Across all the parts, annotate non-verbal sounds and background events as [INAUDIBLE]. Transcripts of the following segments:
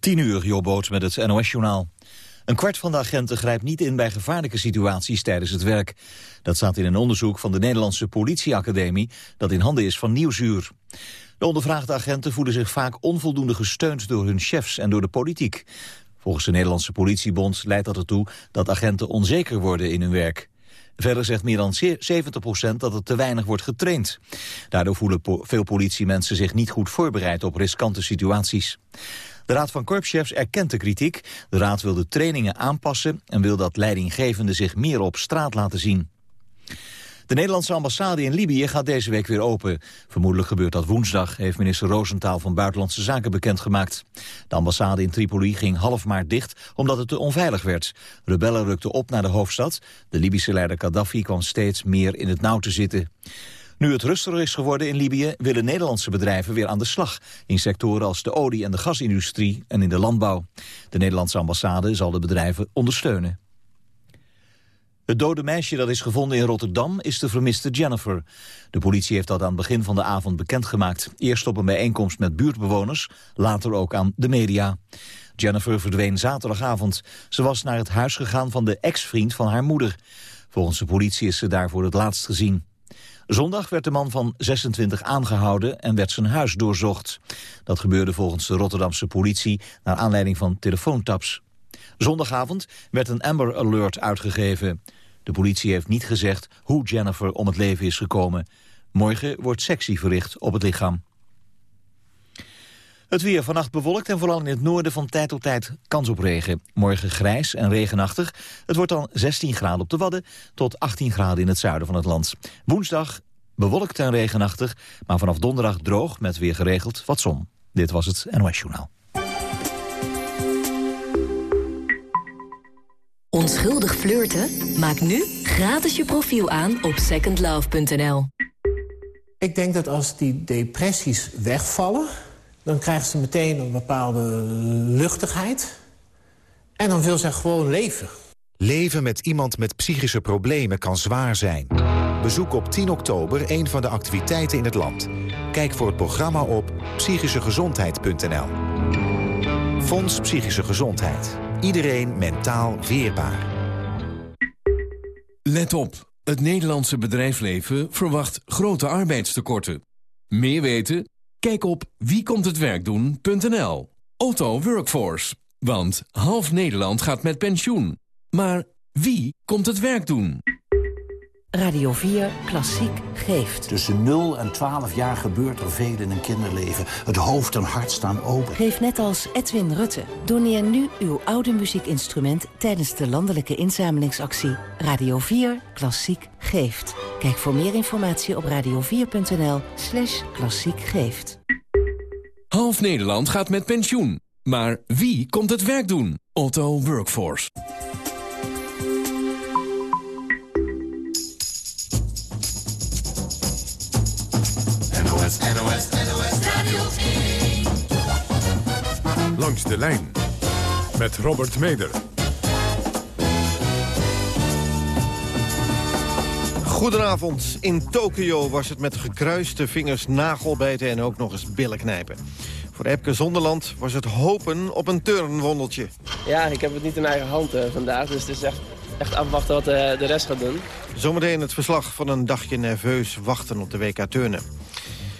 10 uur, Jobboot met het NOS-journaal. Een kwart van de agenten grijpt niet in bij gevaarlijke situaties tijdens het werk. Dat staat in een onderzoek van de Nederlandse politieacademie... dat in handen is van Nieuwsuur. De ondervraagde agenten voelen zich vaak onvoldoende gesteund... door hun chefs en door de politiek. Volgens de Nederlandse politiebond leidt dat ertoe... dat agenten onzeker worden in hun werk. Verder zegt meer dan 70% dat het te weinig wordt getraind. Daardoor voelen veel politiemensen zich niet goed voorbereid op riskante situaties. De Raad van Korpschefs erkent de kritiek. De Raad wil de trainingen aanpassen en wil dat leidinggevenden zich meer op straat laten zien. De Nederlandse ambassade in Libië gaat deze week weer open. Vermoedelijk gebeurt dat woensdag, heeft minister Roosentaal van Buitenlandse Zaken bekendgemaakt. De ambassade in Tripoli ging half maart dicht omdat het te onveilig werd. Rebellen rukten op naar de hoofdstad. De Libische leider Gaddafi kwam steeds meer in het nauw te zitten. Nu het rustiger is geworden in Libië willen Nederlandse bedrijven weer aan de slag. In sectoren als de olie- en de gasindustrie en in de landbouw. De Nederlandse ambassade zal de bedrijven ondersteunen. Het dode meisje dat is gevonden in Rotterdam is de vermiste Jennifer. De politie heeft dat aan het begin van de avond bekendgemaakt. Eerst op een bijeenkomst met buurtbewoners, later ook aan de media. Jennifer verdween zaterdagavond. Ze was naar het huis gegaan van de ex-vriend van haar moeder. Volgens de politie is ze daar voor het laatst gezien. Zondag werd de man van 26 aangehouden en werd zijn huis doorzocht. Dat gebeurde volgens de Rotterdamse politie naar aanleiding van telefoontaps. Zondagavond werd een Amber Alert uitgegeven. De politie heeft niet gezegd hoe Jennifer om het leven is gekomen. Morgen wordt sectie verricht op het lichaam. Het weer vannacht bewolkt en vooral in het noorden van tijd tot tijd kans op regen. Morgen grijs en regenachtig. Het wordt dan 16 graden op de Wadden tot 18 graden in het zuiden van het land. Woensdag bewolkt en regenachtig, maar vanaf donderdag droog met weer geregeld wat zon. Dit was het NOS Journaal. Onschuldig flirten? Maak nu gratis je profiel aan op secondlove.nl. Ik denk dat als die depressies wegvallen dan krijgt ze meteen een bepaalde luchtigheid. En dan wil ze gewoon leven. Leven met iemand met psychische problemen kan zwaar zijn. Bezoek op 10 oktober een van de activiteiten in het land. Kijk voor het programma op psychischegezondheid.nl. Fonds Psychische Gezondheid. Iedereen mentaal weerbaar. Let op. Het Nederlandse bedrijfsleven verwacht grote arbeidstekorten. Meer weten? Kijk op wiekomthetwerkdoen.nl. Otto Workforce. Want half Nederland gaat met pensioen. Maar wie komt het werk doen? Radio 4 Klassiek geeft. Tussen 0 en 12 jaar gebeurt er veel in een kinderleven. Het hoofd en hart staan open. Geef net als Edwin Rutte. Doneer nu uw oude muziekinstrument tijdens de landelijke inzamelingsactie Radio 4 Klassiek geeft. Kijk voor meer informatie op radio4.nl slash klassiek geeft. Half Nederland gaat met pensioen. Maar wie komt het werk doen? Otto Workforce. NOS, NOS, NOS Radio 1. Langs de lijn met Robert Meder. Goedenavond. In Tokio was het met gekruiste vingers nagelbijten en ook nog eens billen knijpen. Voor Epke Zonderland was het hopen op een turnwondeltje. Ja, ik heb het niet in eigen hand uh, vandaag, dus het is echt, echt afwachten wat uh, de rest gaat doen. Zometeen het verslag van een dagje nerveus wachten op de WK Turnen.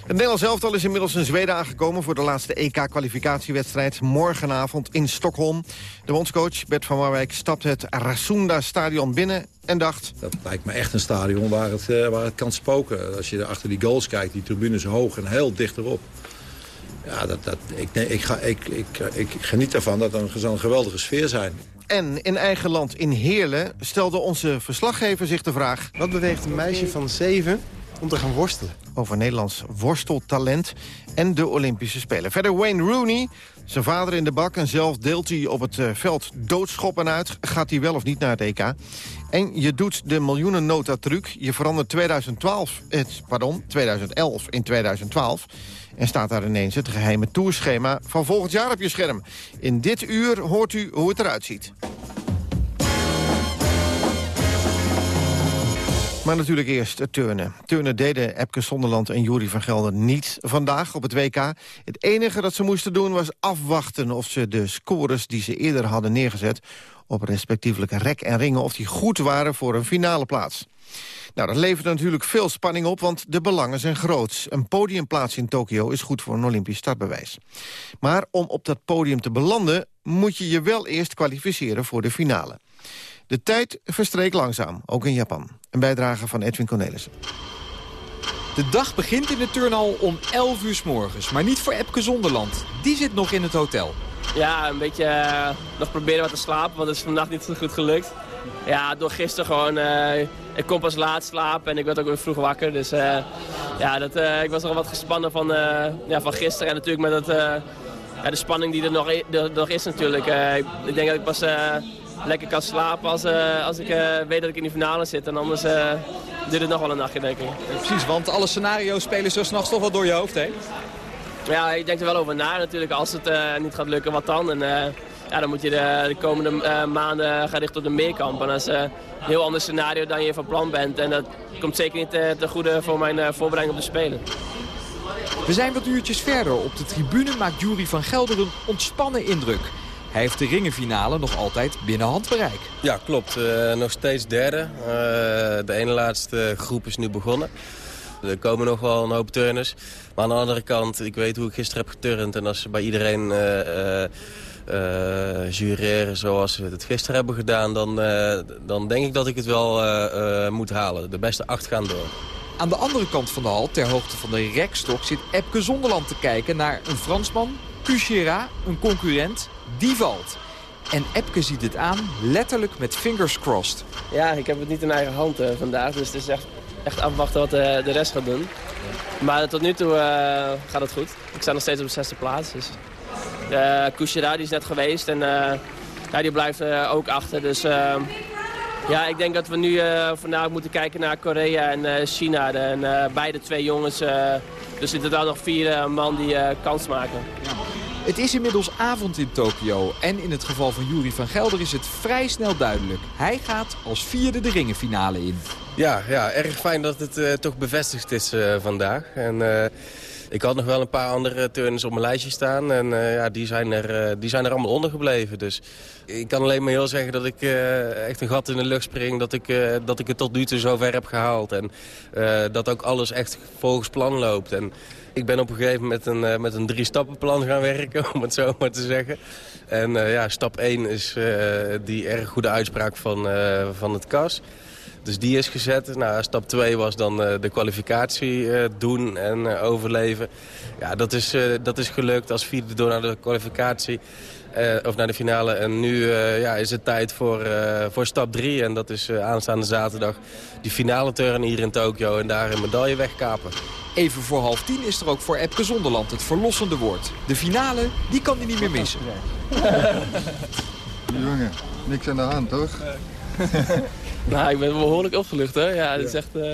Het Nederlands elftal is inmiddels in Zweden aangekomen... voor de laatste EK-kwalificatiewedstrijd morgenavond in Stockholm. De bondscoach Bert van Marwijk stapt het Rasunda-stadion binnen en dacht... Dat lijkt me echt een stadion waar het, uh, waar het kan spoken. Als je achter die goals kijkt, die tribunes hoog en heel dichterop. Ja, dat, dat, ik, nee, ik, ga, ik, ik, ik geniet ervan dat er een, een geweldige sfeer zijn. En in eigen land, in Heerlen, stelde onze verslaggever zich de vraag... Wat beweegt een meisje van zeven om te gaan worstelen? Over Nederlands worsteltalent en de Olympische Spelen. Verder Wayne Rooney, zijn vader in de bak... en zelf deelt hij op het veld doodschoppen uit. Gaat hij wel of niet naar het EK? En je doet de miljoenen nota truc. Je verandert 2012, het, pardon, 2011 in 2012... En staat daar ineens het geheime toerschema van volgend jaar op je scherm. In dit uur hoort u hoe het eruit ziet. Maar natuurlijk eerst het turnen. Turnen deden Epke Zonderland en Jury van Gelder niet vandaag op het WK. Het enige dat ze moesten doen was afwachten of ze de scores die ze eerder hadden neergezet... op respectievelijk rek en ringen of die goed waren voor een finale plaats. Nou, dat levert natuurlijk veel spanning op, want de belangen zijn groot. Een podiumplaats in Tokio is goed voor een Olympisch startbewijs. Maar om op dat podium te belanden... moet je je wel eerst kwalificeren voor de finale. De tijd verstreek langzaam, ook in Japan. Een bijdrage van Edwin Cornelissen. De dag begint in de turnhal om 11 uur s morgens. Maar niet voor Epke Zonderland. Die zit nog in het hotel. Ja, een beetje uh, nog proberen wat te slapen, want het is vandaag niet zo goed gelukt. Ja, door gisteren gewoon... Uh, ik kon pas laat slapen en ik werd ook weer vroeg wakker. Dus uh, ja, dat, ik was nog wat gespannen van, ja, van gisteren. En natuurlijk met het, ja, de spanning die er nog, er, nog is natuurlijk. ik denk dat ik pas lekker kan slapen als, uh, als ik uh, weet dat ik in die finale zit. En anders uh, duurt het nog wel een nachtje, denk ik. precies, want alle scenario's spelen zo s'nachts toch wel door je hoofd heen? Ja, ik denk er wel over na natuurlijk. Als het niet gaat lukken, wat dan? En, ja, dan moet je de, de komende maanden gaan richten op de meerkamp. En dat is een heel ander scenario dan je van plan bent. En dat komt zeker niet te goede voor mijn voorbereiding op de Spelen. We zijn wat uurtjes verder. Op de tribune maakt Jury van Gelder een ontspannen indruk. Hij heeft de ringenfinale nog altijd binnen handbereik. Ja, klopt. Uh, nog steeds derde. Uh, de ene laatste groep is nu begonnen. Er komen nog wel een hoop turners. Maar aan de andere kant, ik weet hoe ik gisteren heb geturnd. En als ze bij iedereen uh, jureren zoals we het gisteren hebben gedaan... dan, dan denk ik dat ik het wel moet halen. De beste acht gaan door. Aan de andere kant van de hal, ter hoogte van de rekstok... zit Epke Zonderland te kijken naar een Fransman, Cuchera, een concurrent die valt. En Epke ziet het aan, letterlijk met fingers crossed. Ja, ik heb het niet in eigen hand uh, vandaag. Dus het is echt, echt afwachten wat de, de rest gaat doen. Maar tot nu toe uh, gaat het goed. Ik sta nog steeds op de zesde plaats. Dus. Uh, Kushira die is net geweest en ja, die blijft ook achter. Dus ja, ik denk dat we nu vandaag moeten kijken naar Korea en China. En beide twee jongens. dus er zitten nog vier man die kans maken. Ja. Het is inmiddels avond in Tokio en in het geval van Jury van Gelder is het vrij snel duidelijk. Hij gaat als vierde de ringenfinale in. Ja, ja erg fijn dat het uh, toch bevestigd is uh, vandaag. En, uh, ik had nog wel een paar andere turners op mijn lijstje staan. En ja, die, zijn er, die zijn er allemaal onder gebleven. Dus ik kan alleen maar heel zeggen dat ik echt een gat in de lucht spring. Dat ik, dat ik het tot nu toe zover heb gehaald. En dat ook alles echt volgens plan loopt. En ik ben op een gegeven moment met een, uh, met een drie-stappenplan gaan [LAUGHS] werken, om het zo maar te zeggen. En uh, ja, stap 1 is uh, die erg goede uitspraak van, van het KAS. Dus die is gezet. Nou, stap 2 was dan de kwalificatie doen en overleven. Ja, dat is, dat is gelukt als vierde door naar de kwalificatie. of naar de finale. En nu ja, is het tijd voor, voor stap 3. En dat is aanstaande zaterdag die finale turn hier in Tokio. En daar een medaille wegkapen. Even voor half tien is er ook voor Epke Zonderland het verlossende woord. De finale, die kan hij niet meer missen. [LAUGHS] Jongen, niks aan de hand, toch? [LAUGHS] nou, ik ben behoorlijk opgelucht, hè. Ja, het is echt... Uh...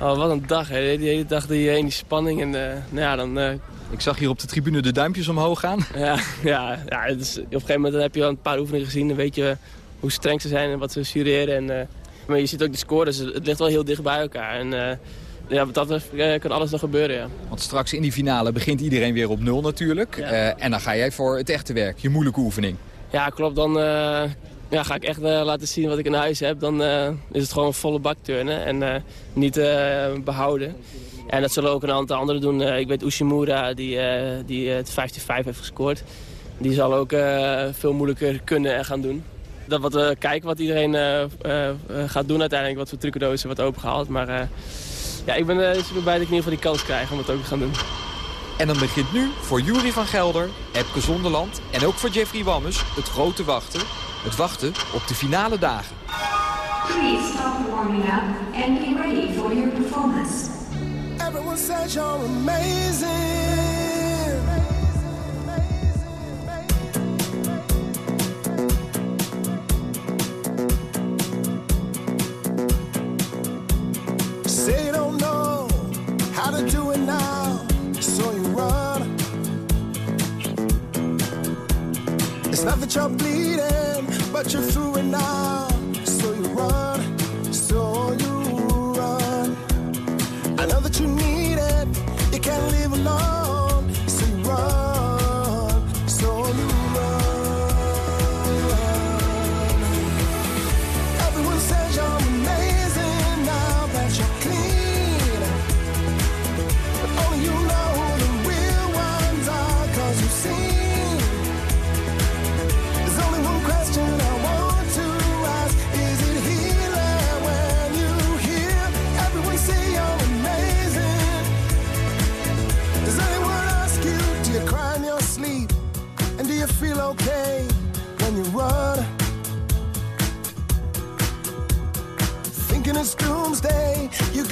Oh, wat een dag, hè. Die hele dag die, die spanning en... Uh, nou ja, dan... Uh... Ik zag hier op de tribune de duimpjes omhoog gaan. [LAUGHS] Ja, ja, ja dus op een gegeven moment heb je al een paar oefeningen gezien. Dan weet je hoe streng ze zijn en wat ze jureren. En, maar je ziet ook de scores, dus het ligt wel heel dicht bij elkaar. En ja, wat dat kan alles nog gebeuren, ja. Want straks in die finale begint iedereen weer op nul natuurlijk. En dan ga jij voor het echte werk, je moeilijke oefening. Ja, klopt. Dan uh, ja, ga ik echt laten zien wat ik in huis heb. Dan is het gewoon volle bak turnen en niet behouden. En dat zullen ook een aantal anderen doen. ik weet Ushimura, die, die het 15-5 heeft gescoord. Die zal ook veel moeilijker kunnen en gaan doen dat wat we kijken wat iedereen gaat doen uiteindelijk. Wat voor trucendozen wordt opengehaald. Maar ja, ik ben super blij dat ik in ieder geval die kans krijg om het ook te gaan doen. En dan begint nu voor Jury van Gelder, Epke Zonderland en ook voor Jeffrey Wammes het grote wachten. Het wachten op de finale dagen. Please stop warming up and be ready for your performance. Everyone says you're amazing. It's not that you're bleeding, but you're through it now. So you run, so you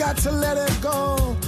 got to let it go.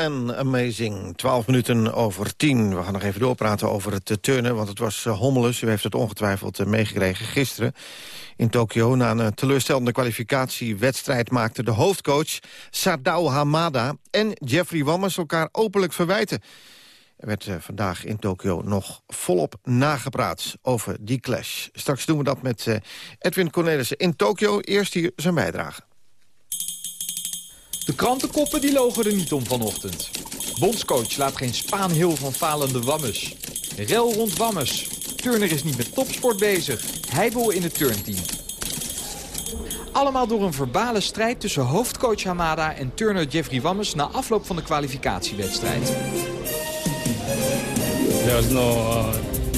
En Amazing, 12 minuten over 10. We gaan nog even doorpraten over het eh, turnen, want het was uh, hommeles. U heeft het ongetwijfeld uh, meegekregen gisteren in Tokio. Na een teleurstellende kwalificatiewedstrijd maakten de hoofdcoach Sadao Hamada en Jeffrey Wammers elkaar openlijk verwijten. Er werd vandaag in Tokio nog volop nagepraat over die clash. Straks doen we dat met Edwin Cornelissen in Tokio. Eerst hier zijn bijdrage. De krantenkoppen die logen er niet om vanochtend. Bondscoach laat geen Spaanhil van falende Wammes. Rel rond Wammes. Turner is niet met topsport bezig. Hij wil in het turnteam. Allemaal door een verbale strijd tussen hoofdcoach Hamada en turner Jeffrey Wammes... na afloop van de kwalificatiewedstrijd. There's no uh,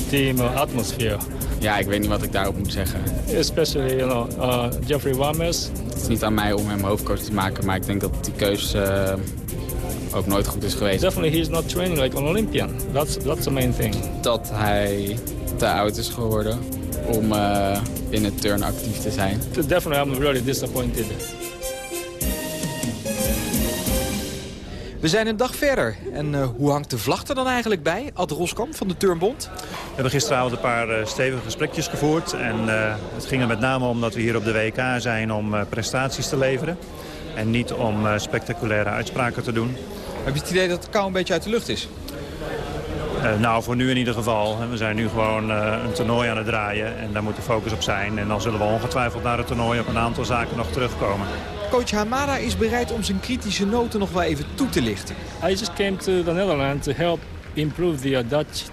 team atmosphere. Ja, ik weet niet wat ik daarop moet zeggen. Especially, you know, uh, Jeffrey Wames. Het is niet aan mij om hem hoofdcoach te maken, maar ik denk dat die keus uh, ook nooit goed is geweest. Definitely he's not training like an Olympian. That's, that's the main thing. Dat hij te oud is geworden om uh, in het turn actief te zijn. Definitely I'm really disappointed. We zijn een dag verder. En uh, hoe hangt de vlag er dan eigenlijk bij? Ad Roskamp van de Turnbond. We hebben gisteravond een paar uh, stevige gesprekjes gevoerd. En uh, het ging er met name om dat we hier op de WK zijn om prestaties te leveren. En niet om spectaculaire uitspraken te doen. Heb je het idee dat het kou een beetje uit de lucht is? nou, voor nu in ieder geval. We zijn nu gewoon een toernooi aan het draaien. En daar moet de focus op zijn. En dan zullen we ongetwijfeld naar het toernooi op een aantal zaken nog terugkomen. Coach Hamada is bereid om zijn kritische noten nog wel even toe te lichten. I just came to the Netherlands to help improve the Dutch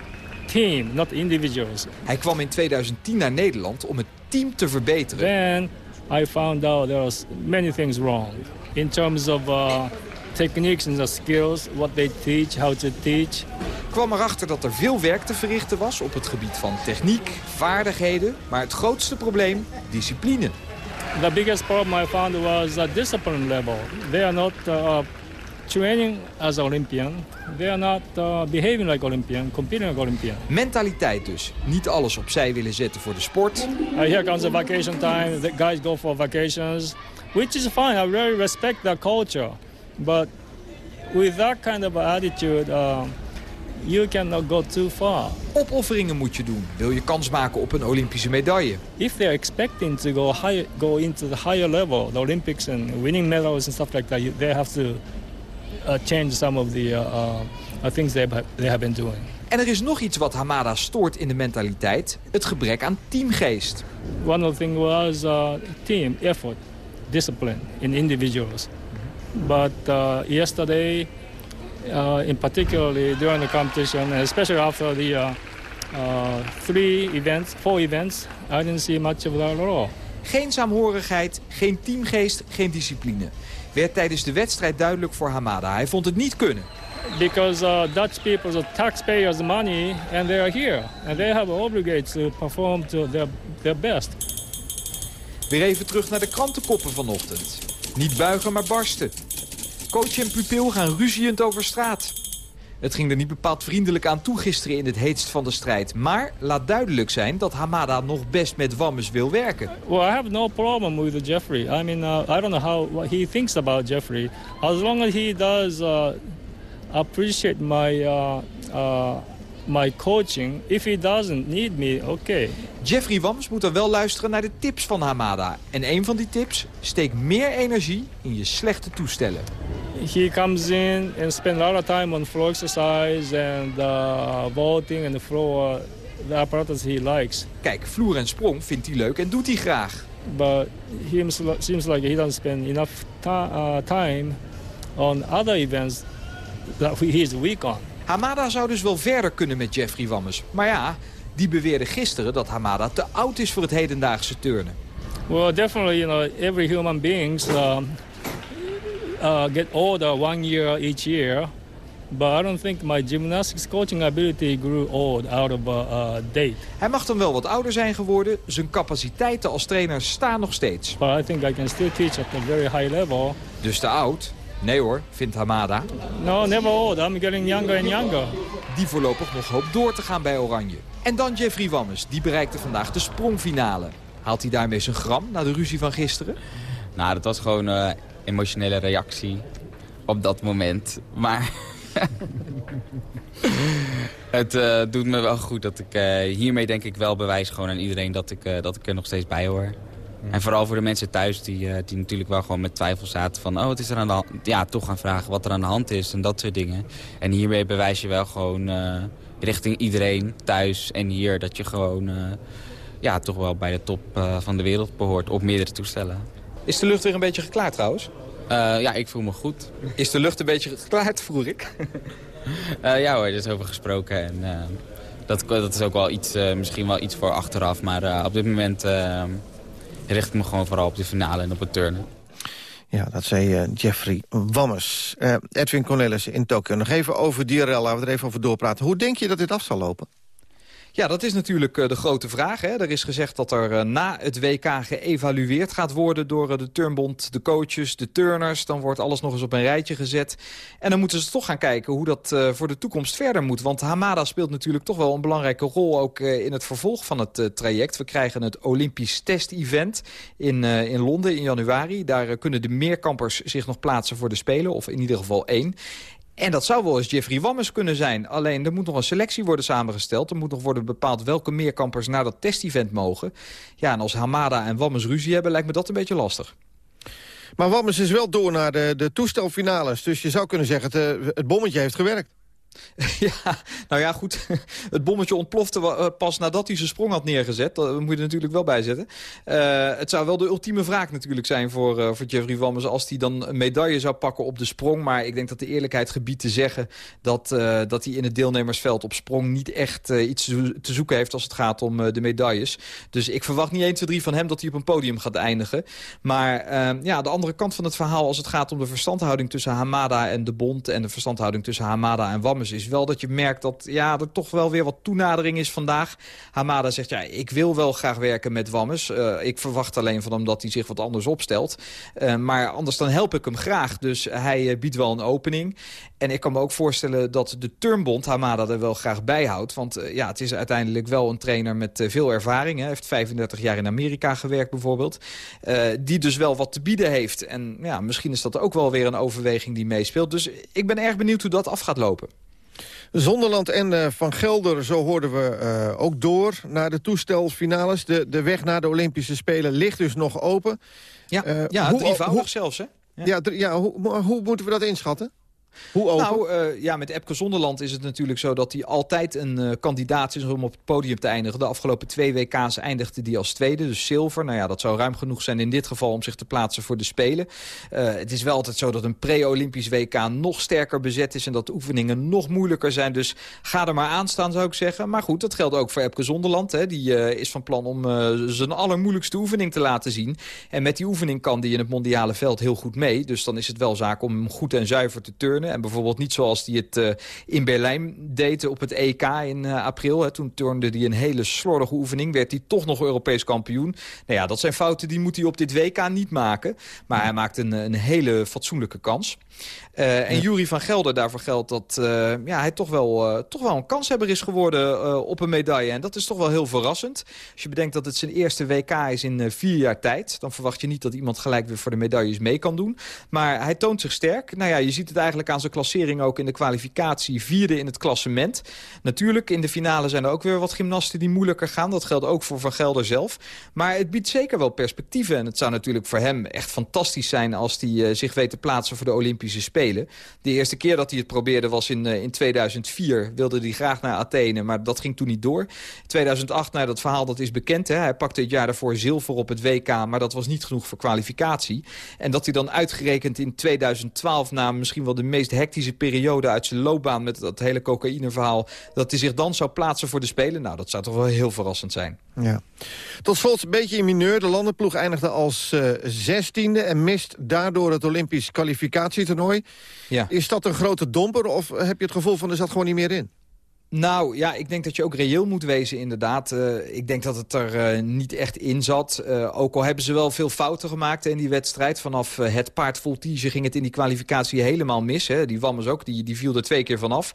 team, not individuals. Hij kwam in 2010 naar Nederland om het team te verbeteren. Then I found out there was many things wrong in terms of uh, techniques and the skills, what they teach, how to teach. kwam erachter dat er veel werk te verrichten was op het gebied van techniek, vaardigheden, maar het grootste probleem, discipline. The biggest problem I found was a discipline level. They are not uh, training as Olympian. They are not uh, behaving like Olympian, competing like Olympian. Mentaliteit dus. Niet alles opzij willen zetten voor de sport. Uh, here comes the vacation time. The guys go for vacations, which is fine. I really respect their culture. But with that kind of attitude, uh, you cannot go too far. Opofferingen moet je doen. Wil je kans maken op een Olympische medaille? If they're expecting to go higher, go into the higher level, the Olympics and winning medals and stuff like that, they have to uh, change some of the uh, uh, things they have, they have been doing. En er is nog iets wat Hamada stoort in de mentaliteit. Het gebrek aan teamgeest. One of the things was uh, team effort, discipline in individuals. But uh, yesterday, uh, in particularly during the competition, especially after the uh, uh, three events, four events, I didn't see much of that at all. Geen saamhorigheid, geen teamgeest, geen discipline. Werd tijdens de wedstrijd duidelijk voor Hamada. Hij vond het niet kunnen. Because uh, Dutch people are taxpayers' money and they are here. And they have obligate to perform to their, their best. Weer even terug naar de krantenkoppen vanochtend. Niet buigen, maar barsten. Coach en pupil gaan ruziend over straat. Het ging er niet bepaald vriendelijk aan toe gisteren in het heetst van de strijd. Maar laat duidelijk zijn dat Hamada nog best met Wammes wil werken. Well, I have no problem with Jeffrey. I mean, uh, I don't know how what he thinks about Jeffrey. As long as he does uh, appreciate my uh, uh, my coaching. If he doesn't need me, okay. Jeffrey Wams moet dan wel luisteren naar de tips van Hamada. En een van die tips, steek meer energie in je slechte toestellen. He comes in and spend a lot of time on floor exercise and uh, vaulting and the floor, the apparatus he likes. Kijk, vloer en sprong vindt hij leuk en doet hij graag. But he seems like he doesn't spend enough uh, time on other events that he is weak on. Hamada zou dus wel verder kunnen met Jeffrey Wammes. Maar ja, die beweerde gisteren dat Hamada te oud is voor het hedendaagse turnen. Well, definitely, you know, every human beings um, uh, get older one year each year. But I don't think my gymnastics coaching ability grew old out of uh, uh, date. Hij mag dan wel wat ouder zijn geworden. Zijn capaciteiten als trainer staan nog steeds. But I think I can still teach at a very high level. Dus te oud? Nee hoor, vindt Hamada. No, never old. I'm getting younger and younger. Die voorlopig nog hoopt door te gaan bij Oranje. En dan Jeffrey Wammes, die bereikte vandaag de sprongfinale. Haalt hij daarmee zijn gram na de ruzie van gisteren? Nou, dat was gewoon een emotionele reactie op dat moment. Maar [LAUGHS] het uh, doet me wel goed dat ik uh, hiermee denk ik wel bewijs gewoon aan iedereen dat ik, uh, dat ik er nog steeds bij hoor. En vooral voor de mensen thuis die, die natuurlijk wel gewoon met twijfel zaten van... oh, wat is er aan de hand? Ja, toch gaan vragen wat er aan de hand is en dat soort dingen. En hiermee bewijs je wel gewoon richting iedereen thuis en hier... dat je gewoon ja, toch wel bij de top van de wereld behoort op meerdere toestellen. Is de lucht weer een beetje geklaard trouwens? Uh, ja, ik voel me goed. Is de lucht een beetje geklaard, vroeg ik? uh, [LAUGHS] ja hoor, er is over gesproken. En, uh, dat, dat is ook wel iets, misschien wel iets voor achteraf. Maar op dit moment richt me gewoon vooral op de finale en op het turnen. Ja, dat zei Jeffrey Wammes. Edwin Cornelis in Tokio. Nog even over die laten we er even over doorpraten. Hoe denk je dat dit af zal lopen? Ja, dat is natuurlijk uh, de grote vraag. Hè. Er is gezegd dat er uh, na het WK geëvalueerd gaat worden... door uh, de turnbond, de coaches, de turners. Dan wordt alles nog eens op een rijtje gezet. En dan moeten ze toch gaan kijken hoe dat voor de toekomst verder moet. Want Hamada speelt natuurlijk toch wel een belangrijke rol... ook in het vervolg van het traject. We krijgen het Olympisch test-event in, in Londen in januari. Daar kunnen de meerkampers zich nog plaatsen voor de Spelen. Of in ieder geval één. En dat zou wel eens Jeffrey Wammes kunnen zijn. Alleen er moet nog een selectie worden samengesteld. Er moet nog worden bepaald welke meerkampers naar dat testevent mogen. Ja, en als Hamada en Wammes ruzie hebben, lijkt me dat een beetje lastig. Maar Wammes is wel door naar de, de toestelfinales. Dus je zou kunnen zeggen, het, het bommetje heeft gewerkt. [LAUGHS] Ja, nou ja, goed. [LAUGHS] Het bommetje ontplofte eh, pas nadat hij zijn sprong had neergezet. Dat moet je er natuurlijk wel bij zetten. Uh, het zou wel de ultieme wraak natuurlijk zijn voor, uh, voor Jeffrey Wammes... als hij dan een medaille zou pakken op de sprong. Maar ik denk dat de eerlijkheid gebiedt te zeggen... dat, dat hij in het deelnemersveld op sprong niet echt iets te zoeken heeft... als het gaat om de medailles. Dus ik verwacht niet 1, 2, 3 van hem dat hij op een podium gaat eindigen. Maar ja, de andere kant van het verhaal... als het gaat om de verstandhouding tussen Hamada en de bond... en de verstandhouding tussen Hamada en Is wel dat je merkt dat ja, er toch wel weer wat toenadering is vandaag. Hamada zegt, ja, ik wil wel graag werken met Wammes. Uh, ik verwacht alleen van hem dat hij zich wat anders opstelt. Uh, maar anders dan help ik hem graag. Dus hij uh, biedt wel een opening. En ik kan me ook voorstellen dat de Turnbond Hamada er wel graag bij houdt. Want ja, het is uiteindelijk wel een trainer met veel ervaring. Hij heeft 35 jaar in Amerika gewerkt bijvoorbeeld. die dus wel wat te bieden heeft. En ja, misschien is dat ook wel weer een overweging die meespeelt. Dus ik ben erg benieuwd hoe dat af gaat lopen. Zonderland en uh, Van Gelder, zo hoorden we uh, ook door naar de toestelfinales. De, de weg naar de Olympische Spelen ligt dus nog open. Ja, uh, ja hoe, drievoudig hoe, zelfs, hè? Ja, ja, ja hoe, hoe, moeten we dat inschatten? Hoe open? Nou, eh, ja, met Epke Zonderland is het natuurlijk zo dat hij altijd een eh, kandidaat is om op het podium te eindigen. De afgelopen twee WK's eindigde hij als tweede, dus zilver. Nou ja, dat zou ruim genoeg zijn in dit geval om zich te plaatsen voor de Spelen. Eh, het is wel altijd zo dat een pre-Olympisch WK nog sterker bezet is en dat de oefeningen nog moeilijker zijn. Dus ga er maar aan staan, zou ik zeggen. Maar goed, dat geldt ook voor Epke Zonderland. Hè. Die is van plan om zijn allermoeilijkste oefening te laten zien. En met die oefening kan die in het mondiale veld heel goed mee. Dus dan is het wel zaak om hem goed en zuiver te turnen. En bijvoorbeeld niet zoals hij het eh, in Berlijn deed op het EK in eh, april. Hè. Toen turnde hij een hele slordige oefening. Werd hij toch nog Europees kampioen. Nou ja, dat zijn fouten die moet hij op dit WK niet maken. Maar hij maakt een, een hele fatsoenlijke kans. Uh, en Jury van Gelder, daarvoor geldt dat uh, ja, hij toch wel, uh, toch wel een kanshebber is geworden op een medaille. En dat is toch wel heel verrassend. Als je bedenkt dat het zijn eerste WK is in vier jaar tijd... dan verwacht je niet dat iemand gelijk weer voor de medailles mee kan doen. Maar hij toont zich sterk. Nou ja, je ziet het eigenlijk aan zijn klassering ook in de kwalificatie. Vierde in het klassement. Natuurlijk, in de finale zijn er ook weer wat gymnasten die moeilijker gaan. Dat geldt ook voor Van Gelder zelf. Maar het biedt zeker wel perspectieven. En het zou natuurlijk voor hem echt fantastisch zijn... als hij zich weet te plaatsen voor de Olympische Spelen. De eerste keer dat hij het probeerde was in, uh, in 2004. Wilde hij graag naar Athene, maar dat ging toen niet door. 2008, nou, dat verhaal dat is bekend. Hè? Hij pakte het jaar daarvoor zilver op het WK, maar dat was niet genoeg voor kwalificatie. En dat hij dan uitgerekend in 2012, na misschien wel de meest hectische periode uit zijn loopbaan... met dat hele cocaïneverhaal, dat hij zich dan zou plaatsen voor de Spelen. Nou, dat zou toch wel heel verrassend zijn. Ja. Tot slot een beetje in mineur. De landenploeg eindigde als uh, zestiende en mist daardoor het Olympisch kwalificatietoernooi. Ja. Is dat een grote domper of heb je het gevoel van er zat gewoon niet meer in? Nou ja, ik denk dat je ook reëel moet wezen inderdaad. Uh, ik denk dat het er uh, niet echt in zat. Uh, ook al hebben ze wel veel fouten gemaakt in die wedstrijd. Vanaf het paard Voltige ging het in die kwalificatie helemaal mis. Hè. Die Wammers ook, die, die viel er twee keer vanaf.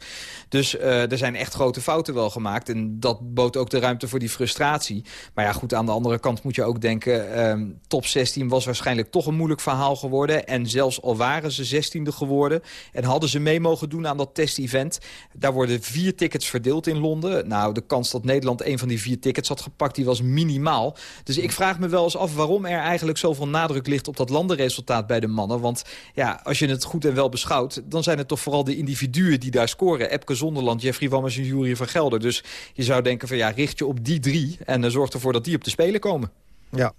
Dus er zijn echt grote fouten wel gemaakt. En dat bood ook de ruimte voor die frustratie. Maar ja goed, aan de andere kant moet je ook denken... Ehm, top 16 was waarschijnlijk toch een moeilijk verhaal geworden. En zelfs al waren ze 16e geworden... en hadden ze mee mogen doen aan dat test-event... daar worden vier tickets verdeeld in Londen. Nou, de kans dat Nederland een van die vier tickets had gepakt, die was minimaal. Dus ik vraag me wel eens af waarom er eigenlijk zoveel nadruk ligt op dat landenresultaat bij de mannen. Want ja, als je het goed en wel beschouwt, dan zijn het toch vooral de individuen die daar scoren. Epke Zonderland, Jeffrey Wammers en Jury van Gelder. Dus je zou denken van ja, richt je op die drie en uh, zorg ervoor dat die op de Spelen komen. Ja.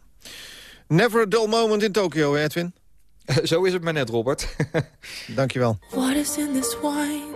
Never a dull moment in Tokio, Edwin. [LAUGHS] Zo is het maar net, Robert. [LAUGHS] Dankjewel. What is in this wine?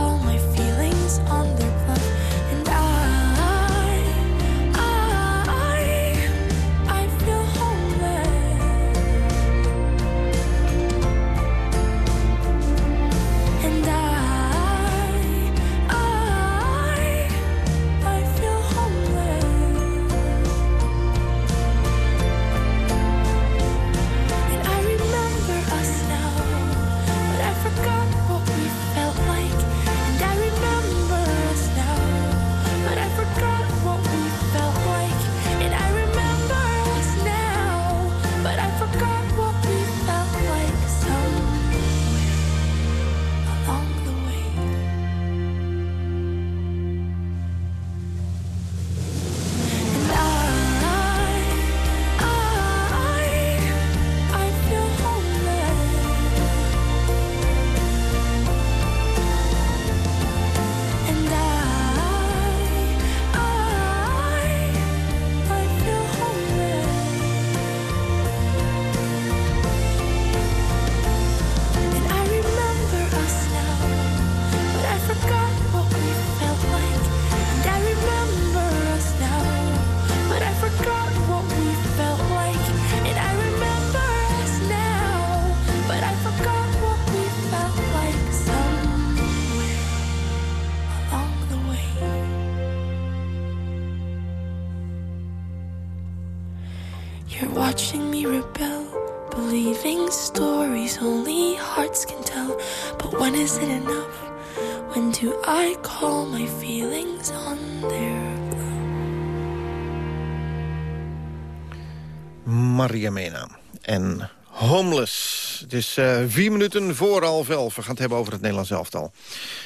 Maria Mena en Homeless. Het is eh, vier minuten voor half elf. We gaan het hebben over het Nederlands elftal.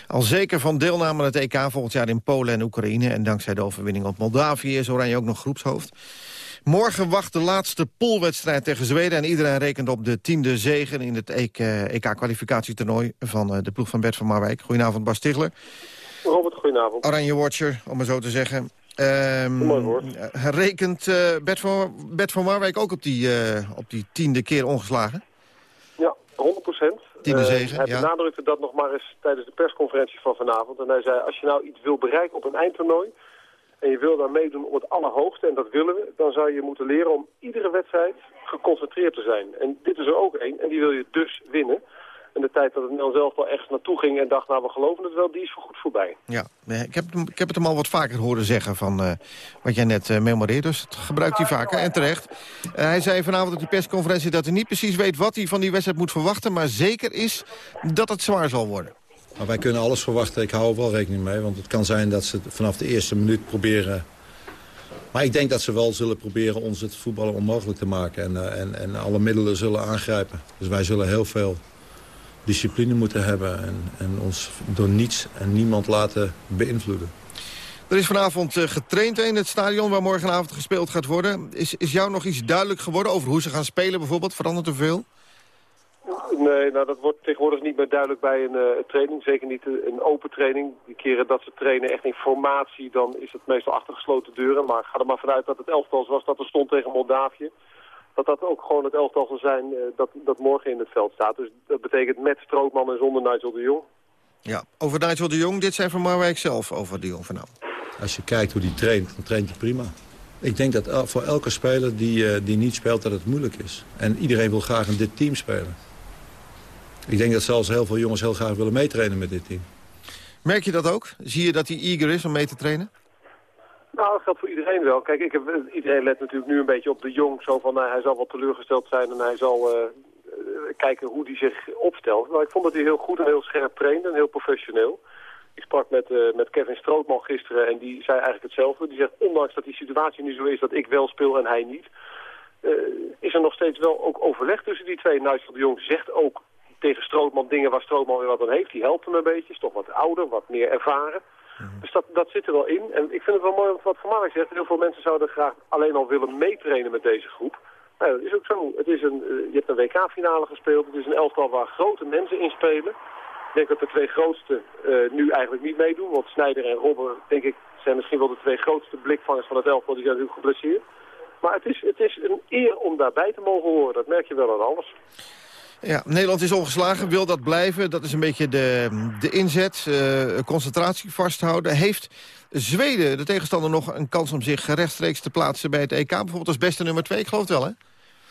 Al zeker van deelname aan het EK volgend jaar in Polen en Oekraïne... en dankzij de overwinning op Moldavië is Oranje ook nog groepshoofd. Morgen wacht de laatste poolwedstrijd tegen Zweden... en iedereen rekent op de tiende zegen in het EK-kwalificatietoernooi... van eh, de ploeg van Bert van Marwijk. Goedenavond, Bas Stigler. Robert, goedenavond. Oranje Watcher, om maar zo te zeggen. Ehm, Mooi woord. eh, rekent eh, Bert, van, Bert van Marwijk ook op die, eh, op die tiende keer ongeslagen? Ja, 100 procent. Tiende zegen, hij ja. benadrukte dat nog maar eens tijdens de persconferentie van vanavond. En hij zei, als je nou iets wil bereiken op een eindtoernooi... en je wil daar meedoen op het allerhoogste, en dat willen we... dan zou je moeten leren om iedere wedstrijd geconcentreerd te zijn. En dit is er ook één, en die wil je dus winnen. En de tijd dat het Nel zelf wel ergens naartoe ging en dacht... nou, we geloven het wel, die is voorgoed voorbij. Ja, ik heb, het hem- ik heb het hem al wat vaker horen zeggen van eh, wat jij net uh, memoreert. Dus het gebruikt hij vaker en terecht. Eh, hij zei vanavond op die persconferentie dat hij niet precies weet wat hij van die wedstrijd moet verwachten. Maar zeker is dat het zwaar zal worden. Maar wij kunnen alles verwachten. Ik hou er wel rekening mee. Want het kan zijn dat ze vanaf de eerste minuut proberen... Maar ik denk dat ze wel zullen proberen ons het voetballen onmogelijk te maken. En, en, en alle middelen zullen aangrijpen. Dus wij zullen heel veel discipline moeten hebben. En, en ons door niets en niemand laten beïnvloeden. Er is vanavond eh, getraind in het stadion waar morgenavond gespeeld gaat worden. Is, is jou nog iets duidelijk geworden over hoe ze gaan spelen bijvoorbeeld? Verandert er veel? Nee, nou dat wordt tegenwoordig niet meer duidelijk bij een eh, training. Zeker niet een open training. Die keren dat ze trainen echt in formatie, dan is het meestal achter gesloten deuren. Maar ga er maar vanuit dat het elftal zoals dat er stond tegen Moldavië... dat dat ook gewoon het elftal zal zijn eh, dat, dat morgen in het veld staat. Dus dat betekent met Strootman en zonder Nigel de Jong. Ja, over Nigel de Jong. Dit zijn van Marwijk zelf over de Jong vanavond. Als je kijkt hoe die traint, dan traint hij prima. Ik denk dat voor elke speler die, eh, die niet speelt dat het moeilijk is. En iedereen wil graag in dit team spelen. Ik denk dat zelfs heel veel jongens heel graag willen meetrainen met dit team. Merk je dat ook? Zie je dat hij eager is om mee te trainen? Nou, dat geldt voor iedereen wel. Kijk, ik heb, eh, iedereen let natuurlijk nu een beetje op de Jong. Zo van, nou, hij zal wel teleurgesteld zijn en hij zal eh, eh, kijken hoe hij zich opstelt. Maar ik vond dat hij heel goed en heel scherp trainde en heel professioneel. Ik sprak met, eh, met Kevin Strootman gisteren en die zei eigenlijk hetzelfde. Die zegt, ondanks dat die situatie nu zo is dat ik wel speel en hij niet... eh, is er nog steeds wel ook overleg tussen die twee. Nigel de Jong zegt ook tegen Strootman dingen waar Strootman weer wat aan heeft. Die helpt hem een beetje, is toch wat ouder, wat meer ervaren. Dus dat, dat zit er wel in. En ik vind het wel mooi wat Van Marwijk zegt. Heel veel mensen zouden graag alleen al willen meetrainen met deze groep. Nou, dat is ook zo. Het is een, eh, je hebt een WK-finale gespeeld. Het is een elftal waar grote mensen in spelen. Ik denk dat de twee grootste eh, nu eigenlijk niet meedoen. Want Snijder en Robber, denk ik, zijn misschien wel de twee grootste blikvangers van het elftal. Die zijn natuurlijk geblesseerd. Maar het is, het is een eer om daarbij te mogen horen. Dat merk je wel aan alles. Ja, Nederland is ongeslagen, wil dat blijven. Dat is een beetje de, de inzet, eh, concentratie vasthouden. Heeft Zweden, de tegenstander, nog een kans om zich rechtstreeks te plaatsen bij het EK? Bijvoorbeeld als beste nummer twee, ik geloof het wel, hè?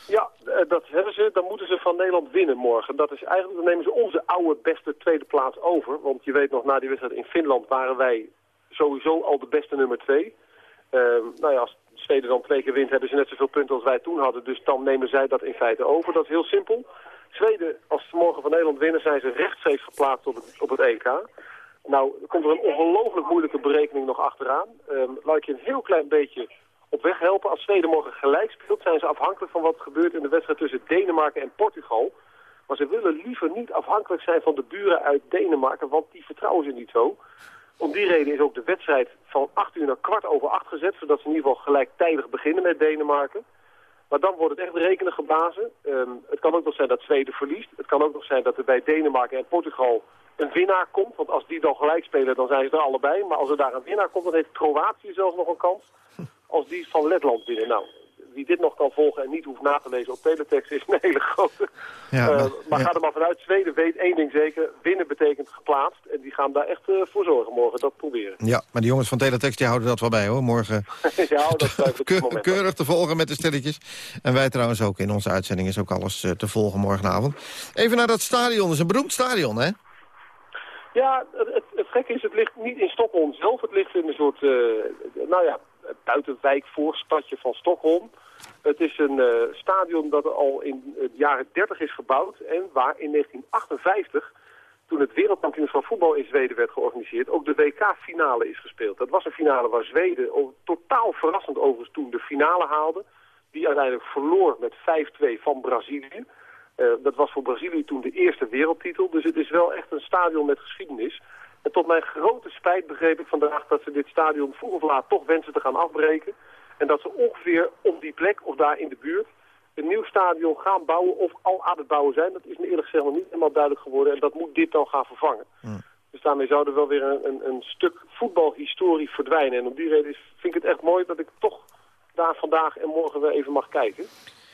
Ja, eh, dat hebben ze. Dan moeten ze van Nederland winnen morgen. Dat is eigenlijk, dan nemen ze onze oude beste tweede plaats over. Want je weet nog, na die wedstrijd in Finland waren wij sowieso al de beste nummer twee. Ehm, nou ja, als Zweden dan twee keer wint, hebben ze net zoveel punten als wij toen hadden. Dus dan nemen zij dat in feite over. Dat is heel simpel. Zweden, als ze morgen van Nederland winnen, zijn ze rechtstreeks geplaatst op het, op het EK. Nou, komt er een ongelooflijk moeilijke berekening nog achteraan. Ehm, laat ik je een heel klein beetje op weg helpen. Als Zweden morgen gelijk speelt, zijn ze afhankelijk van wat gebeurt in de wedstrijd tussen Denemarken en Portugal. Maar ze willen liever niet afhankelijk zijn van de buren uit Denemarken, want die vertrouwen ze niet zo. Om die reden is ook de wedstrijd van 8 uur naar kwart over 8 gezet, zodat ze in ieder geval gelijktijdig beginnen met Denemarken. Maar dan wordt het echt rekenen geblazen. Ehm, het kan ook nog zijn dat Zweden verliest. Het kan ook nog zijn dat er bij Denemarken en Portugal een winnaar komt. Want als die dan gelijk spelen, dan zijn ze er allebei. Maar als er daar een winnaar komt, dan heeft Kroatië zelfs nog een kans. Als die van Letland winnen. Nou, wie dit nog kan volgen en niet hoeft na te lezen op teletext is een hele grote. Ja, Eh, maar- maar ja. ga er maar vanuit. Zweden weet één ding zeker. Winnen betekent geplaatst. En die gaan daar echt eh, voor zorgen morgen. Dat proberen. Ja, maar die jongens van Teletext die houden dat wel bij, hoor. Morgen [LAUGHS] ja, dat [LAUGHS] Keur- moment. keurig te volgen met de stelletjes. En wij trouwens ook in onze uitzending is ook alles eh, te volgen morgenavond. Even naar dat stadion. Dat is een beroemd stadion, hè? Ja, het, het, het gekke is, het ligt niet in Stockholm zelf. Het ligt in een soort, nou ja, buitenwijk voorstadje van Stockholm. Het is een eh, stadion dat al in de jaren 30 is gebouwd en waar in 1958, toen het wereldkampioenschap voetbal in Zweden werd georganiseerd, ook de WK-finale is gespeeld. Dat was een finale waar Zweden totaal verrassend overigens toen de finale haalde, die uiteindelijk verloor met 5-2 van Brazilië. Eh, dat was voor Brazilië toen de eerste wereldtitel, dus het is wel echt een stadion met geschiedenis. En tot mijn grote spijt begreep ik vandaag dat ze dit stadion vroeg of laat toch wensen te gaan afbreken. En dat ze ongeveer op die plek of daar in de buurt een nieuw stadion gaan bouwen of al aan het bouwen zijn. Dat is me eerlijk gezegd nog niet helemaal duidelijk geworden. En dat moet dit dan gaan vervangen. Dus daarmee zou er wel weer een, een, een stuk voetbalhistorie verdwijnen. En om die reden is, vind ik het echt mooi dat ik toch daar vandaag en morgen weer even mag kijken.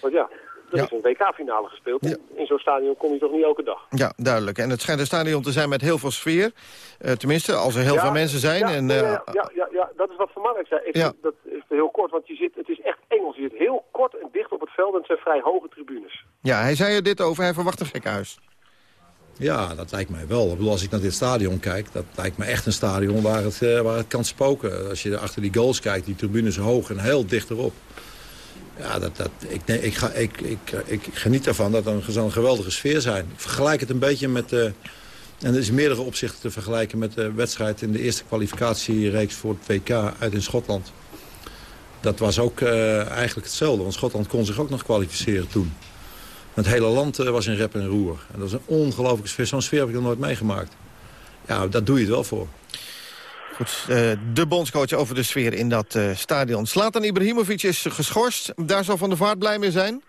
Want ja, er Ja. is een WK-finale gespeeld. In zo'n stadion kom je toch niet elke dag. Ja, duidelijk. En het schijnt een stadion te zijn met heel veel sfeer. Eh, tenminste, als er heel Ja, veel mensen zijn. Ja, en, ja, eh, ja, ja, ja, ja, dat is wat Van Marwijk zei. Ik Ja. vind- Dat is heel kort, want je zit, het is echt Engels. Je zit heel kort en dicht op het veld en het zijn vrij hoge tribunes. ja, hij zei er dit over. Hij verwacht een gekhuis. Ja, dat lijkt mij wel. Ik bedoel, als ik naar dit stadion kijk, dat lijkt me echt een stadion waar het, eh, waar het kan spoken. Als je achter die goals kijkt, die tribunes hoog en heel dicht erop. Ja, dat, dat, ik, nee, ik, ga, ik, ik, ik geniet ervan dat er een, geweldige sfeer zijn. Ik vergelijk het een beetje met... eh, en er is in meerdere opzichten te vergelijken met de wedstrijd in de eerste kwalificatiereeks voor het WK uit in Schotland. Dat was ook eh, eigenlijk hetzelfde, want Schotland kon zich ook nog kwalificeren toen. Het hele land eh, was in rep en roer. En dat is een ongelooflijke sfeer. Zo'n sfeer heb ik nog nooit meegemaakt. Ja, daar doe je het wel voor. Goed, eh, de bondscoach over de sfeer in dat eh, stadion. Slatan Ibrahimovic is geschorst. Daar zal Van der Vaart blij mee zijn.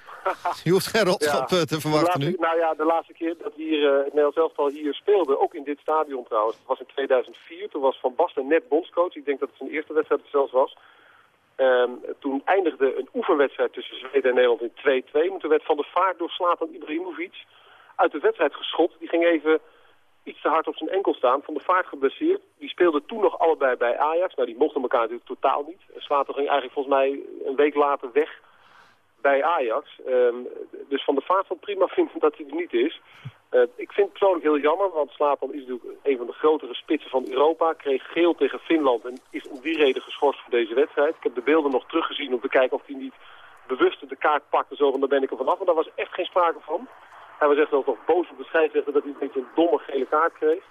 [LAUGHS] Je hoeft geen rotschap Ja. eh, te verwachten laatste- nu. Nou ja, de laatste keer dat hier, eh het Nederlands elftal hier speelde, ook in dit stadion trouwens, dat was in 2004. Toen was Van Basten net bondscoach. Ik denk dat het zijn eerste wedstrijd zelfs was. Ehm, toen eindigde een oefenwedstrijd tussen Zweden en Nederland in 2-2. Maar toen werd Van der Vaart door Slatan Ibrahimovic uit de wedstrijd geschot. Die ging even iets te hard op zijn enkel staan. Van der Vaart geblesseerd. Die speelden toen nog allebei bij Ajax. Nou, die mochten elkaar natuurlijk totaal niet. En Slatan ging eigenlijk volgens mij een week later weg bij Ajax. Ehm, dus Van der Vaart van prima [LAUGHS] vindt dat hij er niet is. Eh, ik vind het persoonlijk heel jammer, want Slatan is natuurlijk een van de grotere spitsen van Europa. Kreeg geel tegen Finland en is om die reden geschorst voor deze wedstrijd. Ik heb de beelden nog teruggezien om te kijken of hij niet bewust de kaart pakte. Zo van, daar ben ik er vanaf. Maar daar was echt geen sprake van. Hij was echt ook nog boos op de scheidsrechter dat hij een beetje een domme gele kaart kreeg.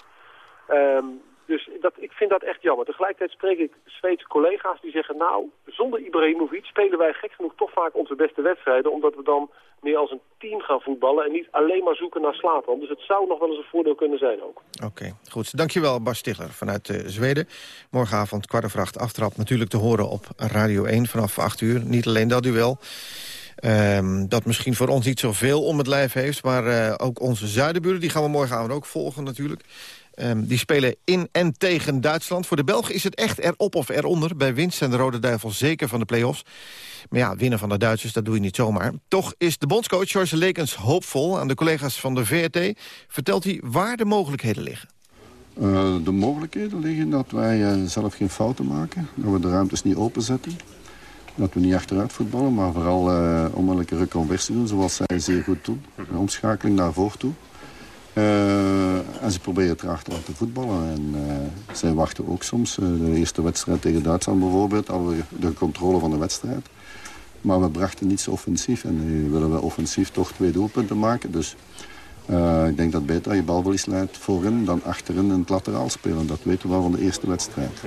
Ehm, dus dat, ik vind dat echt jammer. Tegelijkertijd spreek ik Zweedse collega's die zeggen... nou, zonder Ibrahimovic spelen wij gek genoeg toch vaak onze beste wedstrijden... omdat we dan meer als een team gaan voetballen... en niet alleen maar zoeken naar Slatan. Dus het zou nog wel eens een voordeel kunnen zijn ook. Oké, goed. Dankjewel, Bas Stigler vanuit eh, Zweden. Morgenavond kwart over acht aftrap natuurlijk te horen op Radio 1 vanaf 8 uur. Niet alleen dat duel. Ehm, dat misschien voor ons niet zoveel om het lijf heeft... maar eh, ook onze zuidenburen, die gaan we morgenavond ook volgen natuurlijk. Ehm, die spelen in en tegen Duitsland. Voor de Belgen is het echt erop of eronder. Bij winst zijn de Rode Duivels zeker van de play-offs. Maar ja, winnen van de Duitsers, dat doe je niet zomaar. Toch is de bondscoach George Lekens hoopvol. Aan de collega's van de VRT vertelt hij waar de mogelijkheden liggen. Eh, de mogelijkheden liggen dat wij eh, zelf geen fouten maken. Dat we de ruimtes niet openzetten. Dat we niet achteruit voetballen, maar vooral eh onmiddellijke reconversie doen, zoals zij zeer goed doen. Een omschakeling naar voren toe. Eh, en ze proberen er achteraan te voetballen. En eh, zij wachten ook soms. de eerste wedstrijd tegen Duitsland bijvoorbeeld, hadden we de controle van de wedstrijd. Maar we brachten niet zo offensief. En nu willen we offensief toch twee doelpunten maken. Dus ik denk dat beter je balverlies leidt voorin dan achterin in het lateraal spelen. Dat weten we wel van de eerste wedstrijd.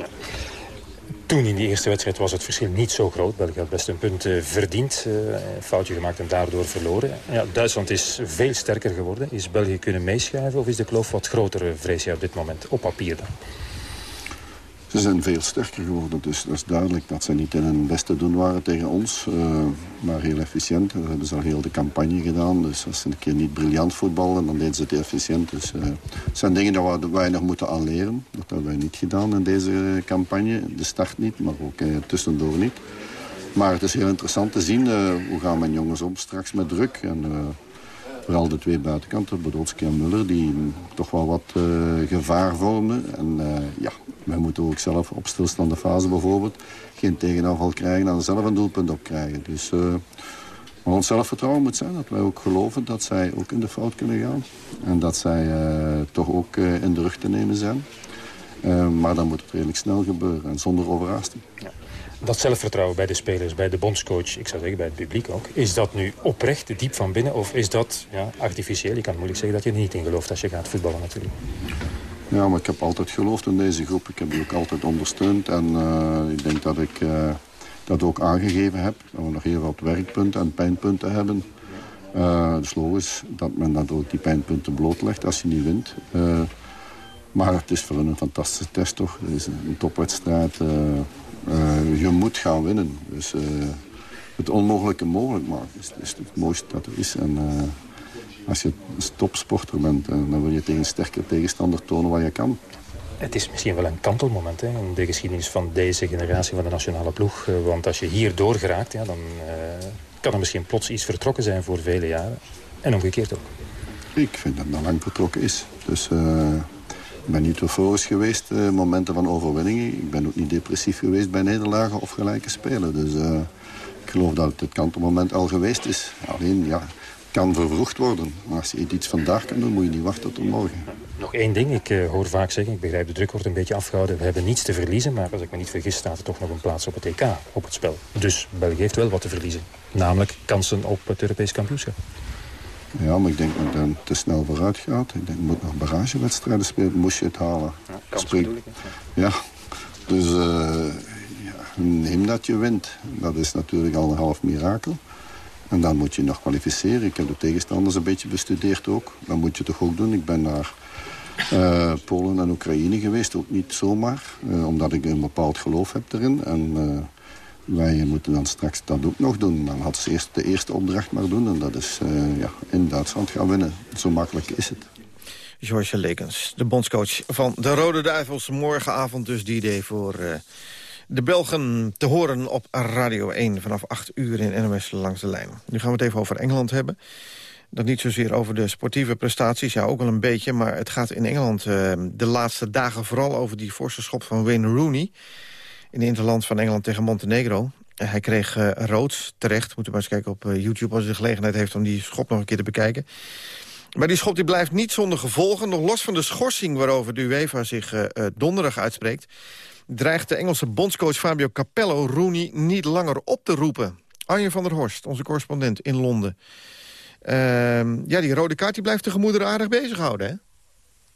Toen in die eerste wedstrijd was het verschil niet zo groot. België had best een punt eh, verdiend. eh, een foutje gemaakt en daardoor verloren. Ja, Duitsland is veel sterker geworden. Is België kunnen meeschuiven of is de kloof wat groter, eh, vrees je op dit moment? Op papier dan. Ze zijn veel sterker geworden, dus dat is duidelijk dat ze niet in hun beste doen waren tegen ons. eh, maar heel efficiënt. Dat hebben ze al heel de campagne gedaan. Dus als ze een keer niet briljant voetballen, dan deden ze het efficiënt. Dus eh, het zijn dingen waar we weinig moeten aan leren. Dat hebben wij niet gedaan in deze campagne. De start niet, maar ook eh, tussendoor niet. Maar het is heel interessant te zien hoe gaan mijn jongens om straks met druk. En, Vooral de twee buitenkanten, Podolski en Muller, die toch wel wat eh, gevaar vormden. En eh, ja, wij moeten ook zelf op stilstaande fase bijvoorbeeld geen tegenaanval krijgen en zelf een doelpunt op krijgen. Dus eh, maar ons zelfvertrouwen moet zijn dat wij ook geloven dat zij ook in de fout kunnen gaan. En dat zij toch ook in de rug te nemen zijn. Maar dan moet het redelijk snel gebeuren en zonder overhaasting. Dat zelfvertrouwen bij de spelers, bij de bondscoach, ik zou zeggen bij het publiek ook. Is dat nu oprecht, diep van binnen, of is dat ja, artificieel? Je kan moeilijk zeggen dat je er niet in gelooft als je gaat voetballen natuurlijk. Ja, maar ik heb altijd geloofd in deze groep. Ik heb die ook altijd ondersteund. En eh, ik denk dat ik eh, dat ook aangegeven heb. Dat we nog heel wat werkpunten en pijnpunten hebben. Uh, dus logisch dat men dat ook die pijnpunten blootlegt als je niet wint. Maar het is voor een fantastische test toch. Het is een topwedstrijd. Uh, je moet gaan winnen. Dus het onmogelijke mogelijk maken is, is het mooiste dat er is. En, als je een topsporter bent, dan wil je tegen een sterke tegenstander tonen wat je kan. Het is misschien wel een kantelmoment hè, in de geschiedenis van deze generatie van de nationale ploeg. Want als je hier doorgeraakt, ja, dan kan er misschien plots iets vertrokken zijn voor vele jaren. En omgekeerd ook. Ik vind dat dat lang vertrokken is. Dus ik ben niet euforisch geweest uh, momenten van overwinningen. Ik ben ook niet depressief geweest bij nederlagen of gelijke spelen. Dus uh, ik geloof dat het kantelmoment al geweest is. Alleen, ja, kan vervroegd worden. Maar als je iets vandaag kan doen, moet je niet wachten tot morgen. Nog één ding, ik uh, hoor vaak zeggen, ik begrijp de druk wordt een beetje afgehouden. We hebben niets te verliezen, maar als ik me niet vergis staat er toch nog een plaats op het EK, op het spel. Dus België heeft wel wat te verliezen. Namelijk kansen op het Europees kampioenschap. Ja, maar ik denk dat het te snel vooruit gaat. Ik denk, je moet nog barragewedstrijden spelen, moest je het halen. Ja, bedoel ik. Ja, dus uh, ja, neem dat je wint. Dat is natuurlijk al een half mirakel. En dan moet je nog kwalificeren. Ik heb de tegenstanders een beetje bestudeerd ook. Dat moet je toch ook doen. Ik ben naar uh, Polen en Oekraïne geweest. Ook niet zomaar. Uh, omdat ik een bepaald geloof heb erin. En wij moeten dan straks dat ook nog doen. Dan had ze eerst de eerste opdracht maar doen. En dat is ja, in Duitsland gaan winnen. Zo makkelijk is het. George Lekens, de bondscoach van de Rode Duivels. Morgenavond dus die idee voor de Belgen te horen op Radio 1 vanaf 8 uur in NOS Langs de Lijn. Nu gaan we het even over Engeland hebben. Dat niet zozeer over de sportieve prestaties, ja ook wel een beetje... maar het gaat in Engeland uh, de laatste dagen vooral over die forse schop van Wayne Rooney... in de interland van Engeland tegen Montenegro. Uh, hij kreeg uh, rood terecht. Moet u maar eens kijken op YouTube als u de gelegenheid heeft... om die schop nog een keer te bekijken. Maar die schop die blijft niet zonder gevolgen. Nog los van de schorsing waarover de UEFA zich donderdag uitspreekt dreigt de Engelse bondscoach Fabio Capello Rooney niet langer op te roepen. Arjen van der Horst, onze correspondent in Londen. Uh, ja, die rode kaart die blijft de gemoederen aardig bezighouden, hè?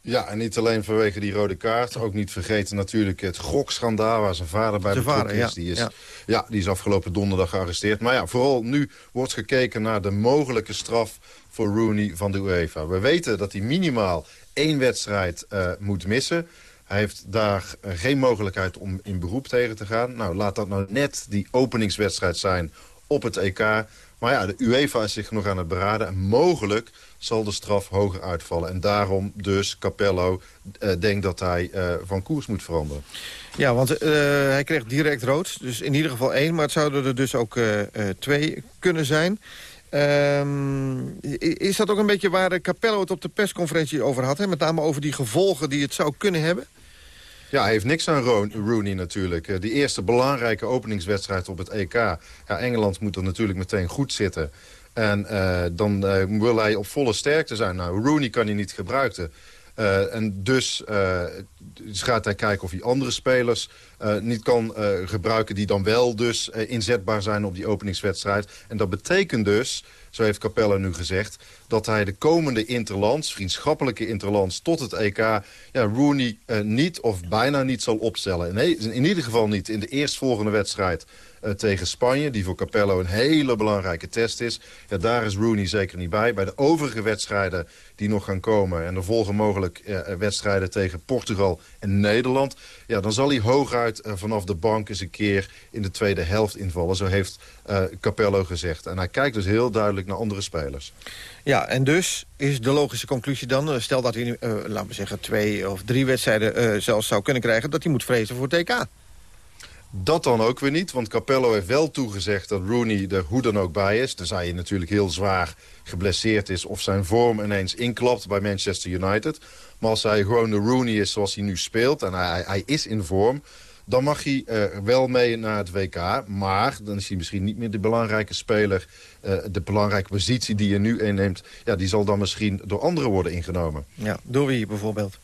Ja, en niet alleen vanwege die rode kaart. Ook niet vergeten natuurlijk het gokschandaal waar zijn vader bij betrokken is. Ja, die is ja. ja. die is afgelopen donderdag gearresteerd. Maar ja, vooral nu wordt gekeken naar de mogelijke straf voor Rooney van de UEFA. We weten dat hij minimaal één wedstrijd uh, moet missen. Hij heeft daar geen mogelijkheid om in beroep tegen te gaan. Nou, laat dat nou net die openingswedstrijd zijn op het EK. Maar ja, de UEFA is zich nog aan het beraden. En mogelijk zal de straf hoger uitvallen. En daarom dus Capello uh, denkt dat hij uh, van koers moet veranderen. Ja, want uh, hij kreeg direct rood. Dus in ieder geval één. Maar het zouden er dus ook twee kunnen zijn. Um, is dat ook een beetje waar Capello het op de persconferentie over had? Hè? Met name over die gevolgen die het zou kunnen hebben? Ja, hij heeft niks aan Rooney natuurlijk. Die eerste belangrijke openingswedstrijd op het EK. Ja, Engeland moet er natuurlijk meteen goed zitten. En uh, dan uh, wil hij op volle sterkte zijn. Nou, Rooney kan hij niet gebruiken. En dus, dus gaat hij kijken of hij andere spelers niet kan gebruiken... die dan wel dus inzetbaar zijn op die openingswedstrijd. En dat betekent dus zo heeft Capella nu gezegd... dat hij de komende interlands, vriendschappelijke interlands tot het EK... Ja, Rooney niet of bijna niet zal opstellen. Nee, in ieder geval niet in de eerstvolgende wedstrijd tegen Spanje... die voor Capello een hele belangrijke test is. Ja, daar is Rooney zeker niet bij. Bij de overige wedstrijden die nog gaan komen... en er volgen mogelijk wedstrijden tegen Portugal en Nederland... ja, dan zal hij hooguit uh, vanaf de bank eens een keer in de tweede helft invallen. Zo heeft Capello gezegd. En hij kijkt dus heel duidelijk naar andere spelers. Ja, en dus is de logische conclusie dan... stel dat hij, laten we zeggen, twee of drie wedstrijden zelfs zou kunnen krijgen... dat hij moet vrezen voor TK. Dat dan ook weer niet, want Capello heeft wel toegezegd dat Rooney er hoe dan ook bij is. Tenzij hij natuurlijk heel zwaar geblesseerd is of zijn vorm ineens inklapt bij Manchester United. Maar als hij gewoon de Rooney is zoals hij nu speelt en hij, hij is in vorm... dan mag hij uh, wel mee naar het WK. Maar dan is hij misschien niet meer de belangrijke speler. Uh, de belangrijke positie die je nu inneemt... Ja, die zal dan misschien door anderen worden ingenomen. Ja, door wie bijvoorbeeld?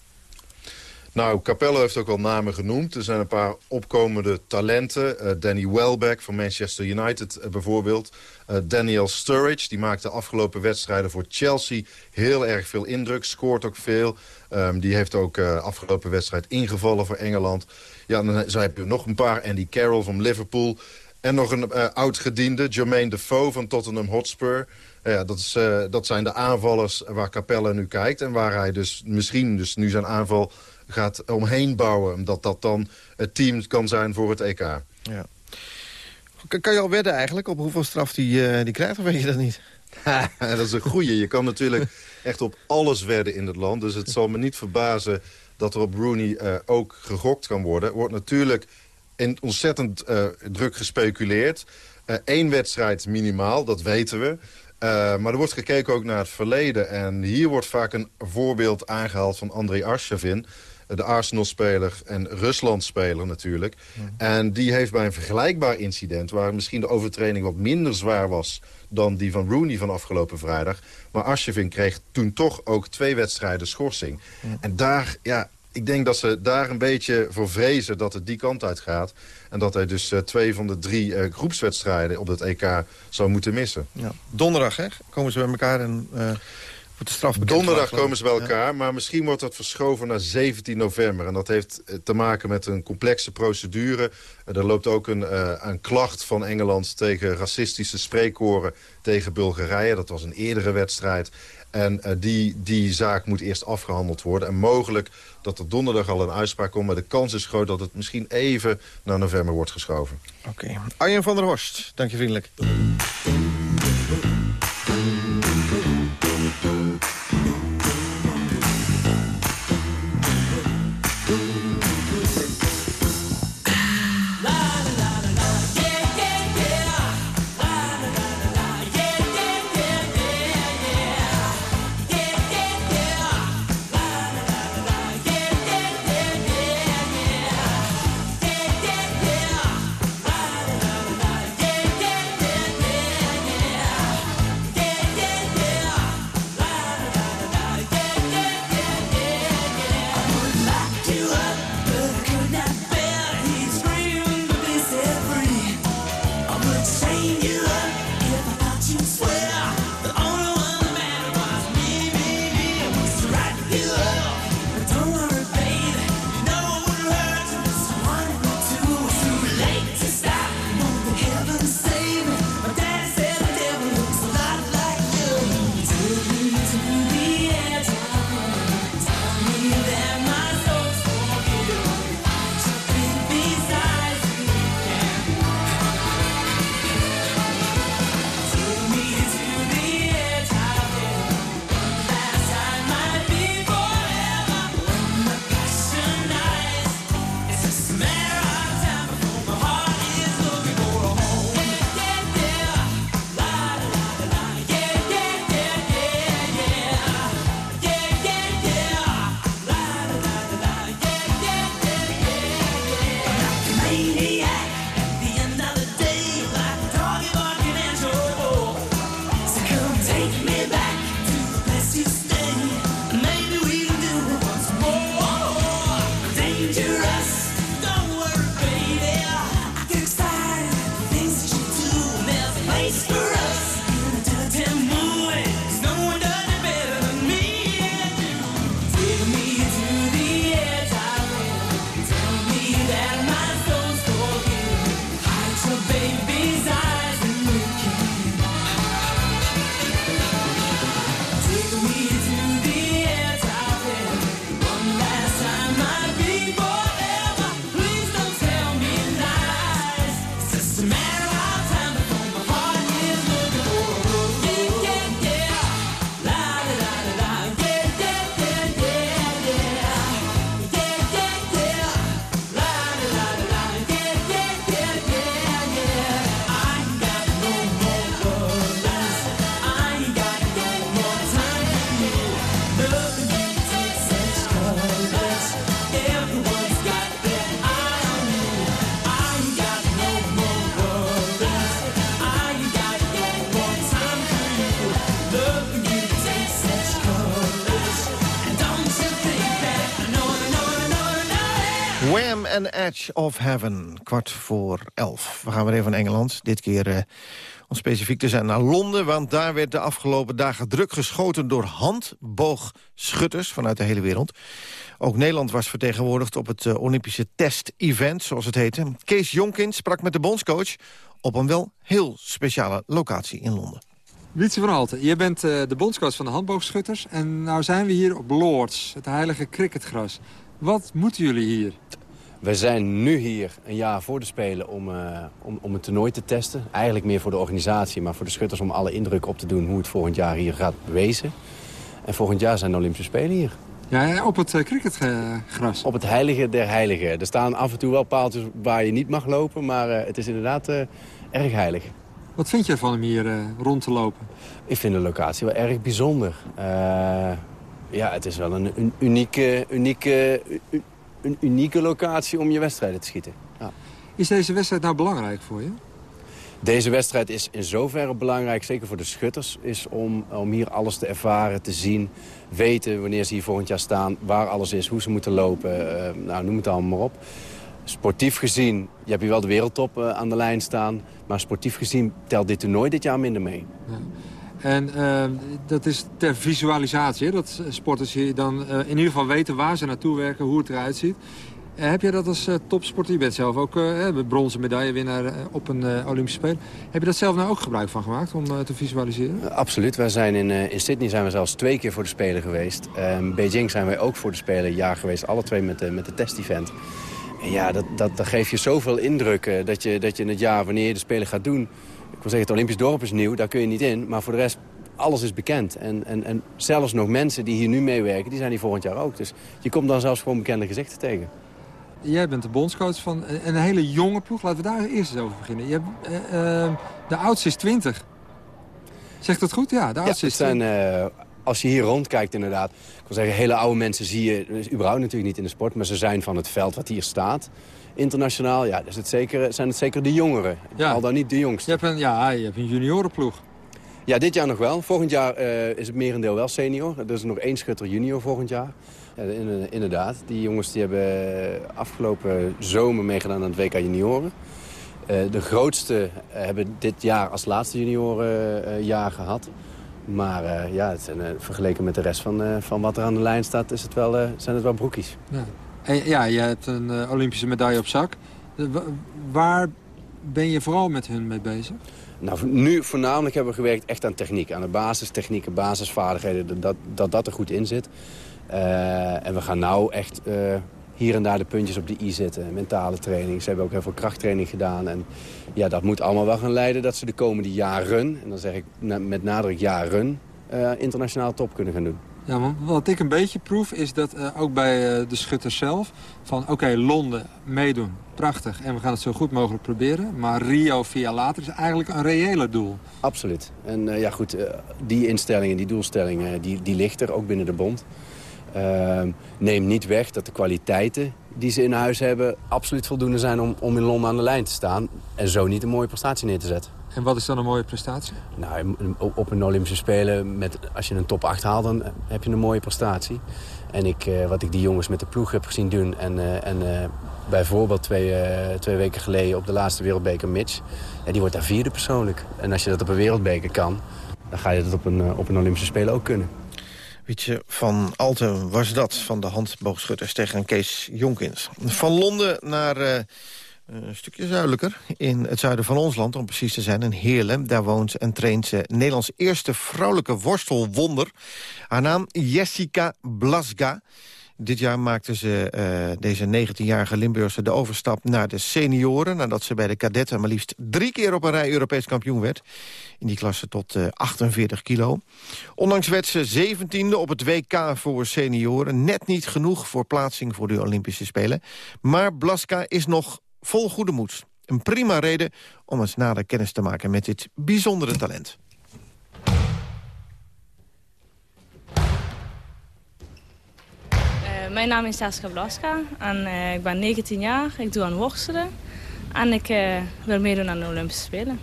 Nou, Capello heeft ook wel namen genoemd. Er zijn een paar opkomende talenten. Eh, Danny Welbeck van Manchester United eh, bijvoorbeeld. Uh, Daniel Sturridge, die maakt de afgelopen wedstrijden voor Chelsea heel erg veel indruk. Scoort ook veel. Um, die heeft ook afgelopen wedstrijd ingevallen voor Engeland. Ja, dan heb je nog een paar. Andy Carroll van Liverpool. En nog een oud-gediende, Jermaine Defoe van Tottenham Hotspur. Ja, dat, is, dat zijn de aanvallers waar Capella nu kijkt. En waar hij dus misschien dus nu zijn aanval gaat omheen bouwen. Omdat dat dan het team kan zijn voor het EK. Ja. Kan je al wedden eigenlijk op hoeveel straf die, uh, die krijgt, of weet je dat niet? [LAUGHS] dat is een goeie. Je kan natuurlijk echt op alles wedden in het land. Dus het zal me niet verbazen dat er op Rooney uh, ook gegokt kan worden. Er wordt natuurlijk in ontzettend uh, druk gespeculeerd. Eén wedstrijd minimaal, dat weten we. maar er wordt gekeken ook naar het verleden. En hier wordt vaak een voorbeeld aangehaald van André Arshavin de Arsenal-speler en Rusland-speler natuurlijk. En die heeft bij een vergelijkbaar incident... waar misschien de overtreding wat minder zwaar was... dan die van Rooney van afgelopen vrijdag. Maar Arshavin kreeg toen toch ook twee wedstrijden schorsing. En daar, ja, ik denk dat ze daar een beetje voor vrezen dat het die kant uit gaat. En dat hij dus uh, twee van de drie uh, groepswedstrijden op het EK zou moeten missen. Ja. Donderdag hè? komen ze bij elkaar en... Uh... Donderdag komen ze bij elkaar, ja. maar misschien wordt dat verschoven naar 17 november. En dat heeft te maken met een complexe procedure. Er loopt ook een, uh, een klacht van Engeland tegen racistische spreekkoren tegen Bulgarije. Dat was een eerdere wedstrijd. En uh, die, die zaak moet eerst afgehandeld worden. En mogelijk dat er donderdag al een uitspraak komt. Maar de kans is groot dat het misschien even naar november wordt geschoven. Oké. Okay. Arjen van der Horst, dank je vriendelijk. Of Heaven, kwart voor elf. We gaan weer even naar Engeland. Dit keer eh, om specifiek te zijn naar Londen... want daar werd de afgelopen dagen druk geschoten door handboogschutters vanuit de hele wereld. Ook Nederland was vertegenwoordigd op het eh, Olympische test-event, zoals het heette. Kees Jonkins sprak met de bondscoach op een wel heel speciale locatie in Londen. Wietse van Alten, je bent eh, de bondscoach van de handboogschutters... en nou zijn we hier op Lords, het heilige cricketgras. Wat moeten jullie hier? We zijn nu hier een jaar voor de Spelen om, eh, om, om het toernooi te testen. Eigenlijk meer voor de organisatie, maar voor de schutters om alle indruk op te doen... hoe het volgend jaar hier gaat wezen. En volgend jaar zijn de Olympische Spelen hier. Ja, op het uh, cricketgras. Op het heilige der heiligen. Er staan af en toe wel paaltjes waar je niet mag lopen, maar uh, het is inderdaad uh, erg heilig. Wat vind je ervan om hier rond te lopen? Ik vind de locatie wel erg bijzonder. ja, het is wel een, een unieke, unieke, een unieke locatie om je wedstrijden te schieten. Ja. Is deze wedstrijd nou belangrijk voor je? Deze wedstrijd is in zoverre belangrijk, zeker voor de schutters... is om, om hier alles te ervaren, te zien, weten wanneer ze hier volgend jaar staan... waar alles is, hoe ze moeten lopen, uh, nou, noem het allemaal maar op. Sportief gezien, je hebt hier wel de wereldtop uh, aan de lijn staan... maar sportief gezien telt dit toernooi dit jaar minder mee. Ja. En uh, dat is ter visualisatie, hè? dat sporters hier dan in ieder geval weten waar ze naartoe werken... hoe het eruit ziet. Uh, heb jij dat als uh, topsporter? Je bent zelf ook bronzen medaillewinnaar op een Olympische Spelen. Heb je dat zelf nou ook gebruik van gemaakt om te visualiseren? absoluut. Wij zijn in, in Sydney zijn we zelfs twee keer voor de Spelen geweest. In Beijing zijn wij ook voor de Spelen een jaar geweest. Alle twee met, met de test-event. En ja, dat, dat, dat geeft je zoveel indruk dat je, dat je in het jaar, wanneer je de Spelen gaat doen... Wil zeggen, het Olympisch dorp is nieuw, daar kun je niet in. Maar voor de rest, alles is bekend. En, en, en zelfs nog mensen die hier nu meewerken, die zijn hier volgend jaar ook. Dus je komt dan zelfs gewoon bekende gezichten tegen. Jij bent de bondscoach van een hele jonge ploeg. Laten we daar eerst eens over beginnen. Je hebt, uh, uh, de oudste is 20. Zegt dat goed? Ja, de oudste ja, is zijn, uh, Als je hier rondkijkt inderdaad. Ik wil zeggen, hele oude mensen zie je dus überhaupt natuurlijk niet in de sport. Maar ze zijn van het veld wat hier staat. Internationaal, ja, dus het zeker, zijn het zeker de jongeren. Ja. Al dan niet de jongste. Je hebt een, ja, je hebt een juniorenploeg. Ja, dit jaar nog wel. Volgend jaar is het merendeel wel senior. Er is nog één schutter junior volgend jaar. Ja, inderdaad. Die jongens die hebben afgelopen zomer meegedaan aan het WK Junioren. Uh, de grootste hebben dit jaar als laatste juniorenjaar uh, gehad. Maar uh, ja, het zijn, vergeleken met de rest van, van wat er aan de lijn staat... Is het wel, zijn het wel broekjes. Ja, en, ja je hebt een Olympische medaille op zak. waar ben je vooral met hun mee bezig? Nou, nu voornamelijk hebben we gewerkt echt aan techniek. Aan de basistechnieken, basisvaardigheden, dat, dat dat er goed in zit. Uh, en we gaan nou echt hier en daar de puntjes op de i zetten. Mentale training. Ze hebben ook heel veel krachttraining gedaan. En ja, dat moet allemaal wel gaan leiden dat ze de komende jaren... en dan zeg ik met nadruk jaren... Uh, internationaal top kunnen gaan doen. Ja, wat ik een beetje proef is dat uh, ook bij uh, de schutters zelf... van oké, Londen, meedoen, prachtig. En we gaan het zo goed mogelijk proberen. Maar Rio via later is eigenlijk een reëler doel. Absoluut. En uh, ja goed, die instellingen, die doelstellingen, die, die ligt er ook binnen de bond. Uh, neem niet weg dat de kwaliteiten die ze in huis hebben... absoluut voldoende zijn om, om in Londen aan de lijn te staan... en zo niet een mooie prestatie neer te zetten. En wat is dan een mooie prestatie? Nou, op een Olympische Spelen, met, als je een top 8 haalt... dan heb je een mooie prestatie. En ik, uh, wat ik die jongens met de ploeg heb gezien doen... en, uh, en bijvoorbeeld twee, twee weken geleden op de laatste wereldbeker Mitch... Ja, die wordt daar vierde persoonlijk. En als je dat op een wereldbeker kan... dan ga je dat op een, op een Olympische Spelen ook kunnen. Wietje van Alten was dat, van de handboogschutters tegen Kees Jonkins. Van Londen naar uh, een stukje zuidelijker, in het zuiden van ons land... om precies te zijn, in Heerlen. Daar woont en traint ze Nederlands eerste vrouwelijke worstelwonder. Haar naam Jessica Blasga. Dit jaar maakte ze, uh, deze 19-jarige Limburgse, de overstap naar de senioren... nadat ze bij de kadetten maar liefst drie keer op een rij Europees kampioen werd. In die klasse tot uh, 48 kilo. Ondanks werd ze 17e op het WK voor senioren. Net niet genoeg voor plaatsing voor de Olympische Spelen. Maar Blaska is nog vol goede moed. Een prima reden om eens nader kennis te maken met dit bijzondere talent. Mijn naam is Saskia Blaska en uh, ik ben 19 jaar. Ik doe aan worstelen en ik uh, wil meedoen aan de Olympische Spelen.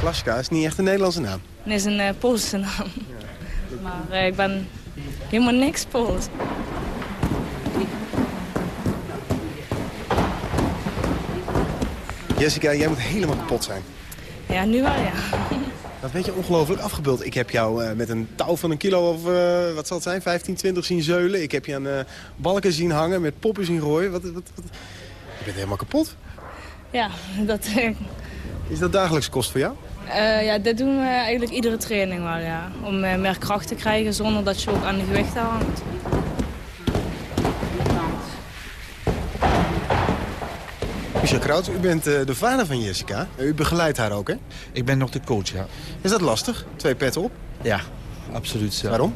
Blaska is niet echt een Nederlandse naam. Het is een uh, Poolse naam. Ja. Maar ik ben Helemaal niks, Pools. Jessica, jij moet helemaal kapot zijn. Ja, nu wel, ja. Dat weet je ongelooflijk afgebeeld. Ik heb jou eh, met een touw van een kilo of eh, wat zal het zijn, 15, 20 zien zeulen. Ik heb je aan eh, balken zien hangen, met poppen zien gooien. Wat, wat, wat? Je bent helemaal kapot. Ja, dat, Is dat dagelijks kost voor jou? ja, dit doen we eigenlijk iedere training wel, ja. Om meer kracht te krijgen zonder dat je ook aan de gewichten hangt. Michel Kraut, u bent eh, de vader van Jessica. U begeleidt haar ook, hè? Ik ben nog de coach, ja. Is dat lastig? Twee petten op? Ja, absoluut. Ja. Waarom?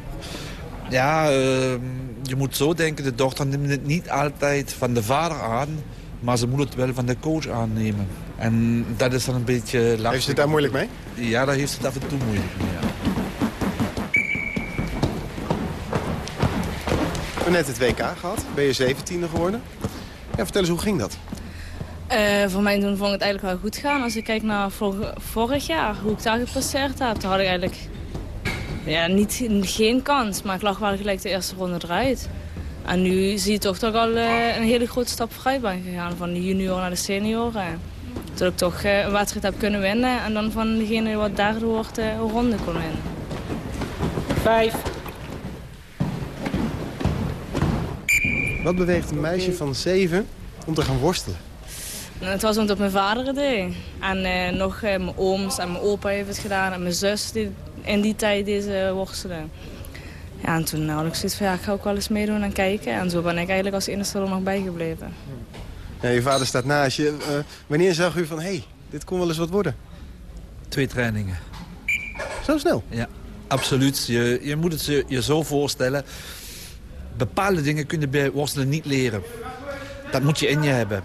Ja, ehm, je moet zo denken, de dochter neemt het niet altijd van de vader aan... maar ze moet het wel van de coach aannemen. En dat is dan een beetje lastig. Heeft ze het daar moeilijk mee? Ja, daar heeft ze het af en toe moeilijk mee, ja. We hebben net het WK gehad. Ben je 17e geworden? Ja, vertel eens, hoe ging dat? Eh, voor mijn doen vond ik het eigenlijk wel goed gaan. Als ik kijk naar vor- vorig jaar, hoe ik daar gepasseerd heb, dan had ik eigenlijk ja, niet, geen kans. Maar ik lag wel gelijk de eerste ronde eruit. En nu zie je toch dat ik al eh, een hele grote stap vooruit ben gegaan. Van de junior naar de senioren. Dat ik toch eh, een wedstrijd heb kunnen winnen. En dan van degene wat derde wordt eh, een ronde kon winnen. Vijf. Wat beweegt een meisje van 7 om te gaan worstelen? Het was omdat mijn vader het deed. En eh, nog eh, mijn ooms en mijn opa heeft het gedaan. En mijn zus die in die tijd deze worstelen. Ja, en toen had ik zoiets van, ja, ik ga ook wel eens meedoen en kijken. En zo ben ik eigenlijk als enige er nog bijgebleven. Ja, je vader staat naast je. Eh, wanneer zag u van, hé, hey, dit kon wel eens wat worden? Twee trainingen. Zo snel? Ja, absoluut. Je, je moet het je, je zo voorstellen. Bepaalde dingen kun je bij worstelen niet leren. Dat moet je in je hebben.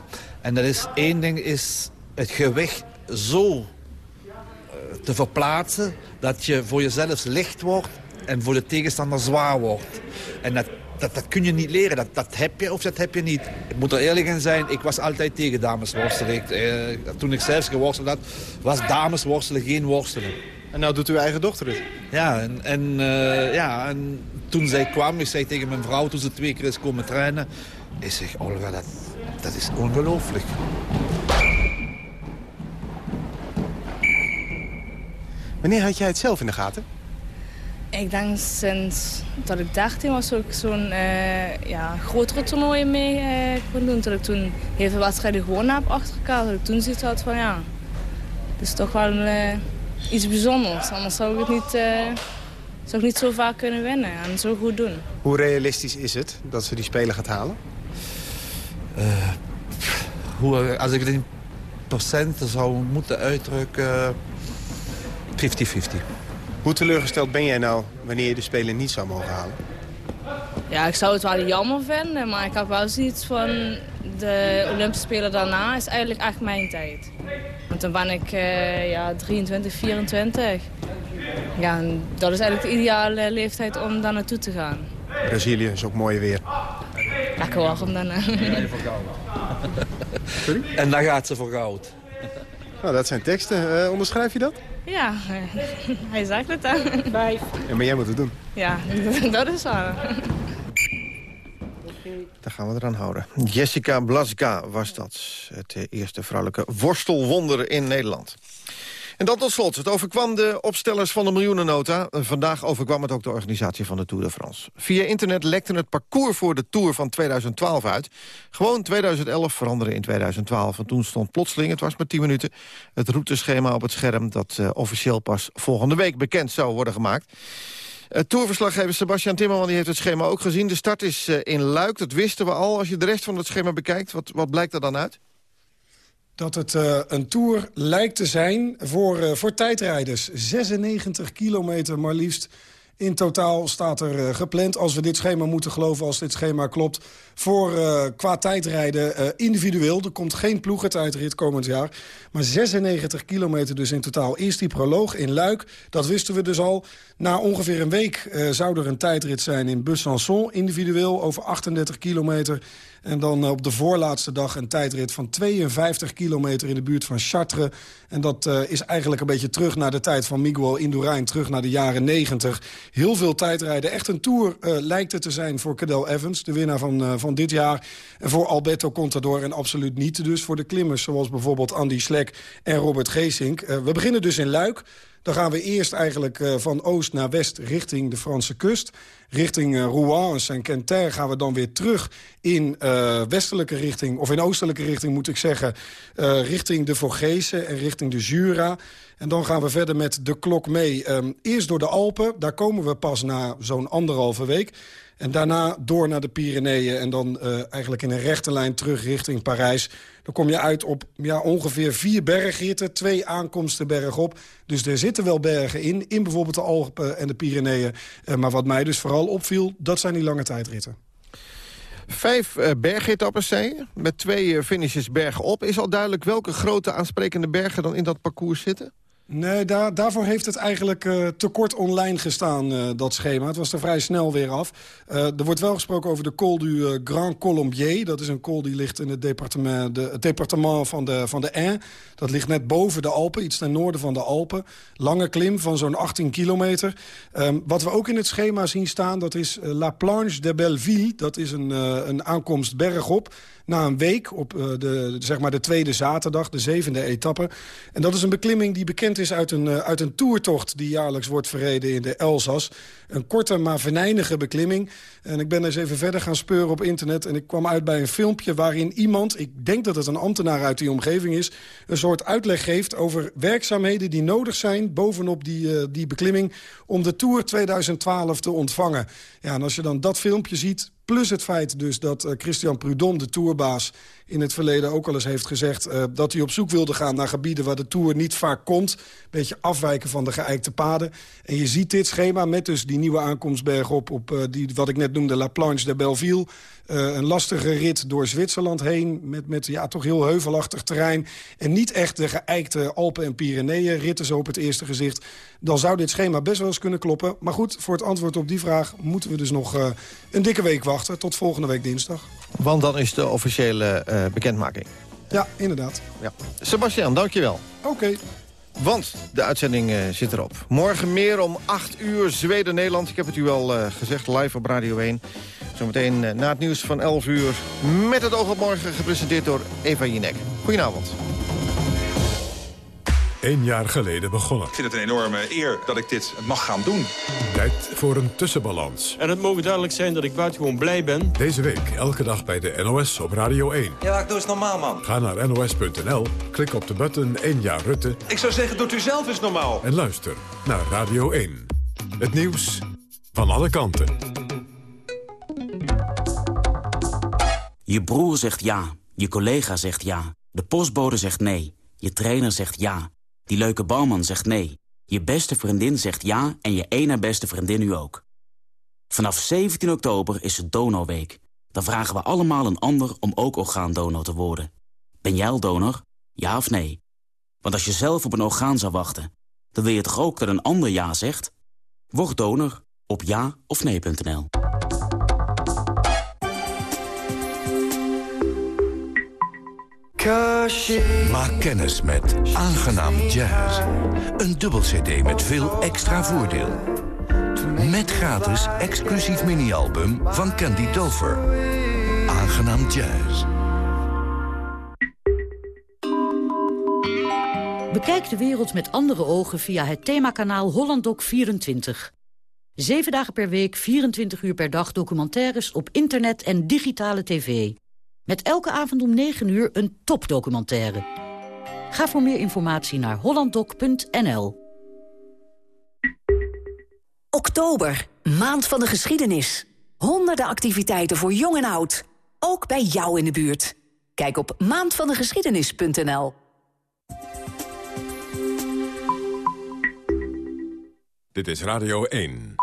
En dat is één ding is het gewicht zo eh, te verplaatsen... dat je voor jezelf licht wordt en voor de tegenstander zwaar wordt. En dat, dat, dat kun je niet leren. Dat, dat heb je of dat heb je niet. Ik moet er eerlijk in zijn, ik was altijd tegen damesworstelen. Ik, eh, toen ik zelfs geworsteld had, was damesworstelen geen worstelen. En nou doet uw eigen dochter het? Ja, en, en, eh, ja, en toen zij kwam, ik zei tegen mijn vrouw toen ze twee keer is komen trainen... Ik zeg, Olga, dat, dat is ongelooflijk. Wanneer had jij het zelf in de gaten? Ik denk sinds dat ik 13 was ook zo'n eh, ja, grotere toernooien mee eh, kon doen. Dat ik toen heel veel wedstrijden gewonnen heb achter elkaar. Dat ik toen zoiets had van ja, het is toch wel eh, iets bijzonders. Anders zou ik het niet, zou ik niet zo vaak kunnen winnen en zo goed doen. Hoe realistisch is het dat ze die spelen gaat halen? Eh, hoe, als ik het in procenten zou moeten uitdrukken... 50-50. Hoe teleurgesteld ben jij nou wanneer je de spelen niet zou mogen halen? Ja, ik zou het wel jammer vinden, maar ik heb wel zoiets van... de Olympische Spelen daarna is eigenlijk echt mijn tijd. Want dan ben ik eh, ja, 23, 24. Ja, en dat is eigenlijk de ideale leeftijd om daar naartoe te gaan. Brazilië is ook mooi weer. Lekker warm dan. hè. Sorry? En dan gaat ze voor goud. Nou, dat zijn teksten. Eh, onderschrijf je dat? Ja, [LAUGHS] hij zegt het dan. Vijf. Ja, maar jij moet het doen. Ja, [LAUGHS] dat is waar. Daar gaan we eraan houden. Jessica Blazka was dat. Het eh, eerste vrouwelijke worstelwonder in Nederland. En dan tot slot. Het overkwam de opstellers van de miljoenennota. Vandaag overkwam het ook de organisatie van de Tour de France. Via internet lekte het parcours voor de Tour van 2012 uit. Gewoon 2011 veranderen in 2012. En toen stond plotseling, het was maar 10 minuten... het routeschema op het scherm dat eh, officieel pas volgende week bekend zou worden gemaakt. Uh, Tourverslaggever Sebastian Timmerman die heeft het schema ook gezien. De start is eh, in Luik, dat wisten we al. Als je de rest van het schema bekijkt, wat, wat blijkt er dan uit? Dat het eh, een tour lijkt te zijn voor, eh, voor tijdrijders. 96 kilometer maar liefst. In totaal staat er eh, gepland, als we dit schema moeten geloven, als dit schema klopt... voor qua tijdrijden individueel. Er komt geen ploegentijdrit komend jaar. Maar 96 kilometer dus in totaal. Eerst die proloog in Luik, dat wisten we dus al. Na ongeveer een week zou er een tijdrit zijn in Besançon, individueel, over 38 kilometer... En dan eh, op de voorlaatste dag een tijdrit van 52 kilometer in de buurt van Chartres. En dat eh, is eigenlijk een beetje terug naar de tijd van Miguel Indurain. Terug naar de jaren 90. Heel veel tijdrijden. Echt een tour eh, lijkt het te zijn voor Cadel Evans, de winnaar van, van dit jaar. En voor Alberto Contador en absoluut niet dus voor de klimmers... zoals bijvoorbeeld Andy Slek en Robert Geesink. We beginnen dus in Luik. Dan gaan we eerst eigenlijk eh, van oost naar west richting de Franse kust. Richting eh, Rouen en Saint-Quentin gaan we dan weer terug in eh, westelijke richting... of in oostelijke richting moet ik zeggen, richting de Vorgezen en richting de Jura. En dan gaan we verder met de klok mee. Ehm, eerst door de Alpen, daar komen we pas na zo'n anderhalve week... En daarna door naar de Pyreneeën en dan eigenlijk in een rechte lijn terug richting Parijs. Dan kom je uit op ja, ongeveer vier bergritten, twee aankomsten bergop. Dus er zitten wel bergen in, in bijvoorbeeld de Alpen en de Pyreneeën. Eh, maar wat mij dus vooral opviel, dat zijn die lange tijdritten. Vijf uh, bergetappes, zei je, met twee uh, finishes bergop. Is al duidelijk welke grote aansprekende bergen dan in dat parcours zitten? Nee, daar, daarvoor heeft het eigenlijk uh, te kort online gestaan, uh, dat schema. Het was er vrij snel weer af. Uh, er wordt wel gesproken over de Col du Grand Colombier. Dat is een col die ligt in het departement, de, departement van de, van de Ain. Dat ligt net boven de Alpen, iets ten noorden van de Alpen. Lange klim van zo'n 18 kilometer. Um, wat we ook in het schema zien staan, dat is La Planche de Belleville. Dat is een, een aankomst bergop na een week op de, zeg maar de tweede zaterdag, de zevende etappe. En dat is een beklimming die bekend is uit een, uh, uit een toertocht... die jaarlijks wordt verreden in de Elzas. Een korte, maar venijnige beklimming. En ik ben eens even verder gaan speuren op internet... en ik kwam uit bij een filmpje waarin iemand... ik denk dat het een ambtenaar uit die omgeving is... een soort uitleg geeft over werkzaamheden die nodig zijn... bovenop die, uh, die beklimming om de Tour 2012 te ontvangen. Ja, en als je dan dat filmpje ziet Plus het feit dus dat uh, Christian Prudhomme, de tourbaas... in het verleden ook al eens heeft gezegd... Uh, dat hij op zoek wilde gaan naar gebieden waar de Tour niet vaak komt. Een beetje afwijken van de geëikte paden. En je ziet dit schema met dus die nieuwe aankomstberg op... op uh, die, wat ik net noemde, La Planche de Belleville... een lastige rit door Zwitserland heen... met, met ja, toch heel heuvelachtig terrein. En niet echt de geëikte Alpen en Pyreneeën ritten zo op het eerste gezicht. Dan zou dit schema best wel eens kunnen kloppen. Maar goed, voor het antwoord op die vraag moeten we dus nog een dikke week wachten. Tot volgende week dinsdag. Want dan is de officiële uh, bekendmaking. Ja, inderdaad. Ja. Sebastian, dankjewel. Oké. Okay. Want de uitzending uh, zit erop. Morgen meer om 8 uur Zweden-Nederland. Ik heb het u al uh, gezegd, live op Radio 1. Zometeen uh, na het nieuws van 11 uur. Met het oog op morgen gepresenteerd door Eva Jinek. Goedenavond. Eén jaar geleden begonnen. Ik vind het een enorme eer dat ik dit mag gaan doen. Tijd voor een tussenbalans. En het mogen duidelijk zijn dat ik buitengewoon blij ben. Deze week, elke dag bij de NOS op Radio 1. Ja, doe eens normaal, man. Ga naar nos.nl, klik op de button 1 jaar Rutte. Ik zou zeggen, doet u zelf eens normaal. En luister naar Radio 1. Het nieuws van alle kanten. Je broer zegt ja, je collega zegt ja, de postbode zegt nee, je trainer zegt ja... Die leuke bouwman zegt nee. Je beste vriendin zegt ja en je ene beste vriendin nu ook. Vanaf 17 oktober is het Donorweek. Dan vragen we allemaal een ander om ook orgaandonor te worden. Ben jij al donor? Ja of nee? Want als je zelf op een orgaan zou wachten... dan wil je toch ook dat een ander ja zegt? Word donor op ja of nee.nl. Maak kennis met Aangenaam Jazz. Een dubbel cd met veel extra voordeel. Met gratis exclusief mini-album van Candy Dover. Aangenaam Jazz. Bekijk de wereld met andere ogen via het themakanaal HollandDoc24. Zeven dagen per week, 24 uur per dag documentaires op internet en digitale tv. Met elke avond om 9 uur een topdocumentaire. Ga voor meer informatie naar hollanddoc.nl. Oktober, maand van de geschiedenis. Honderden activiteiten voor jong en oud. Ook bij jou in de buurt. Kijk op maandvandegeschiedenis.nl. Dit is Radio 1.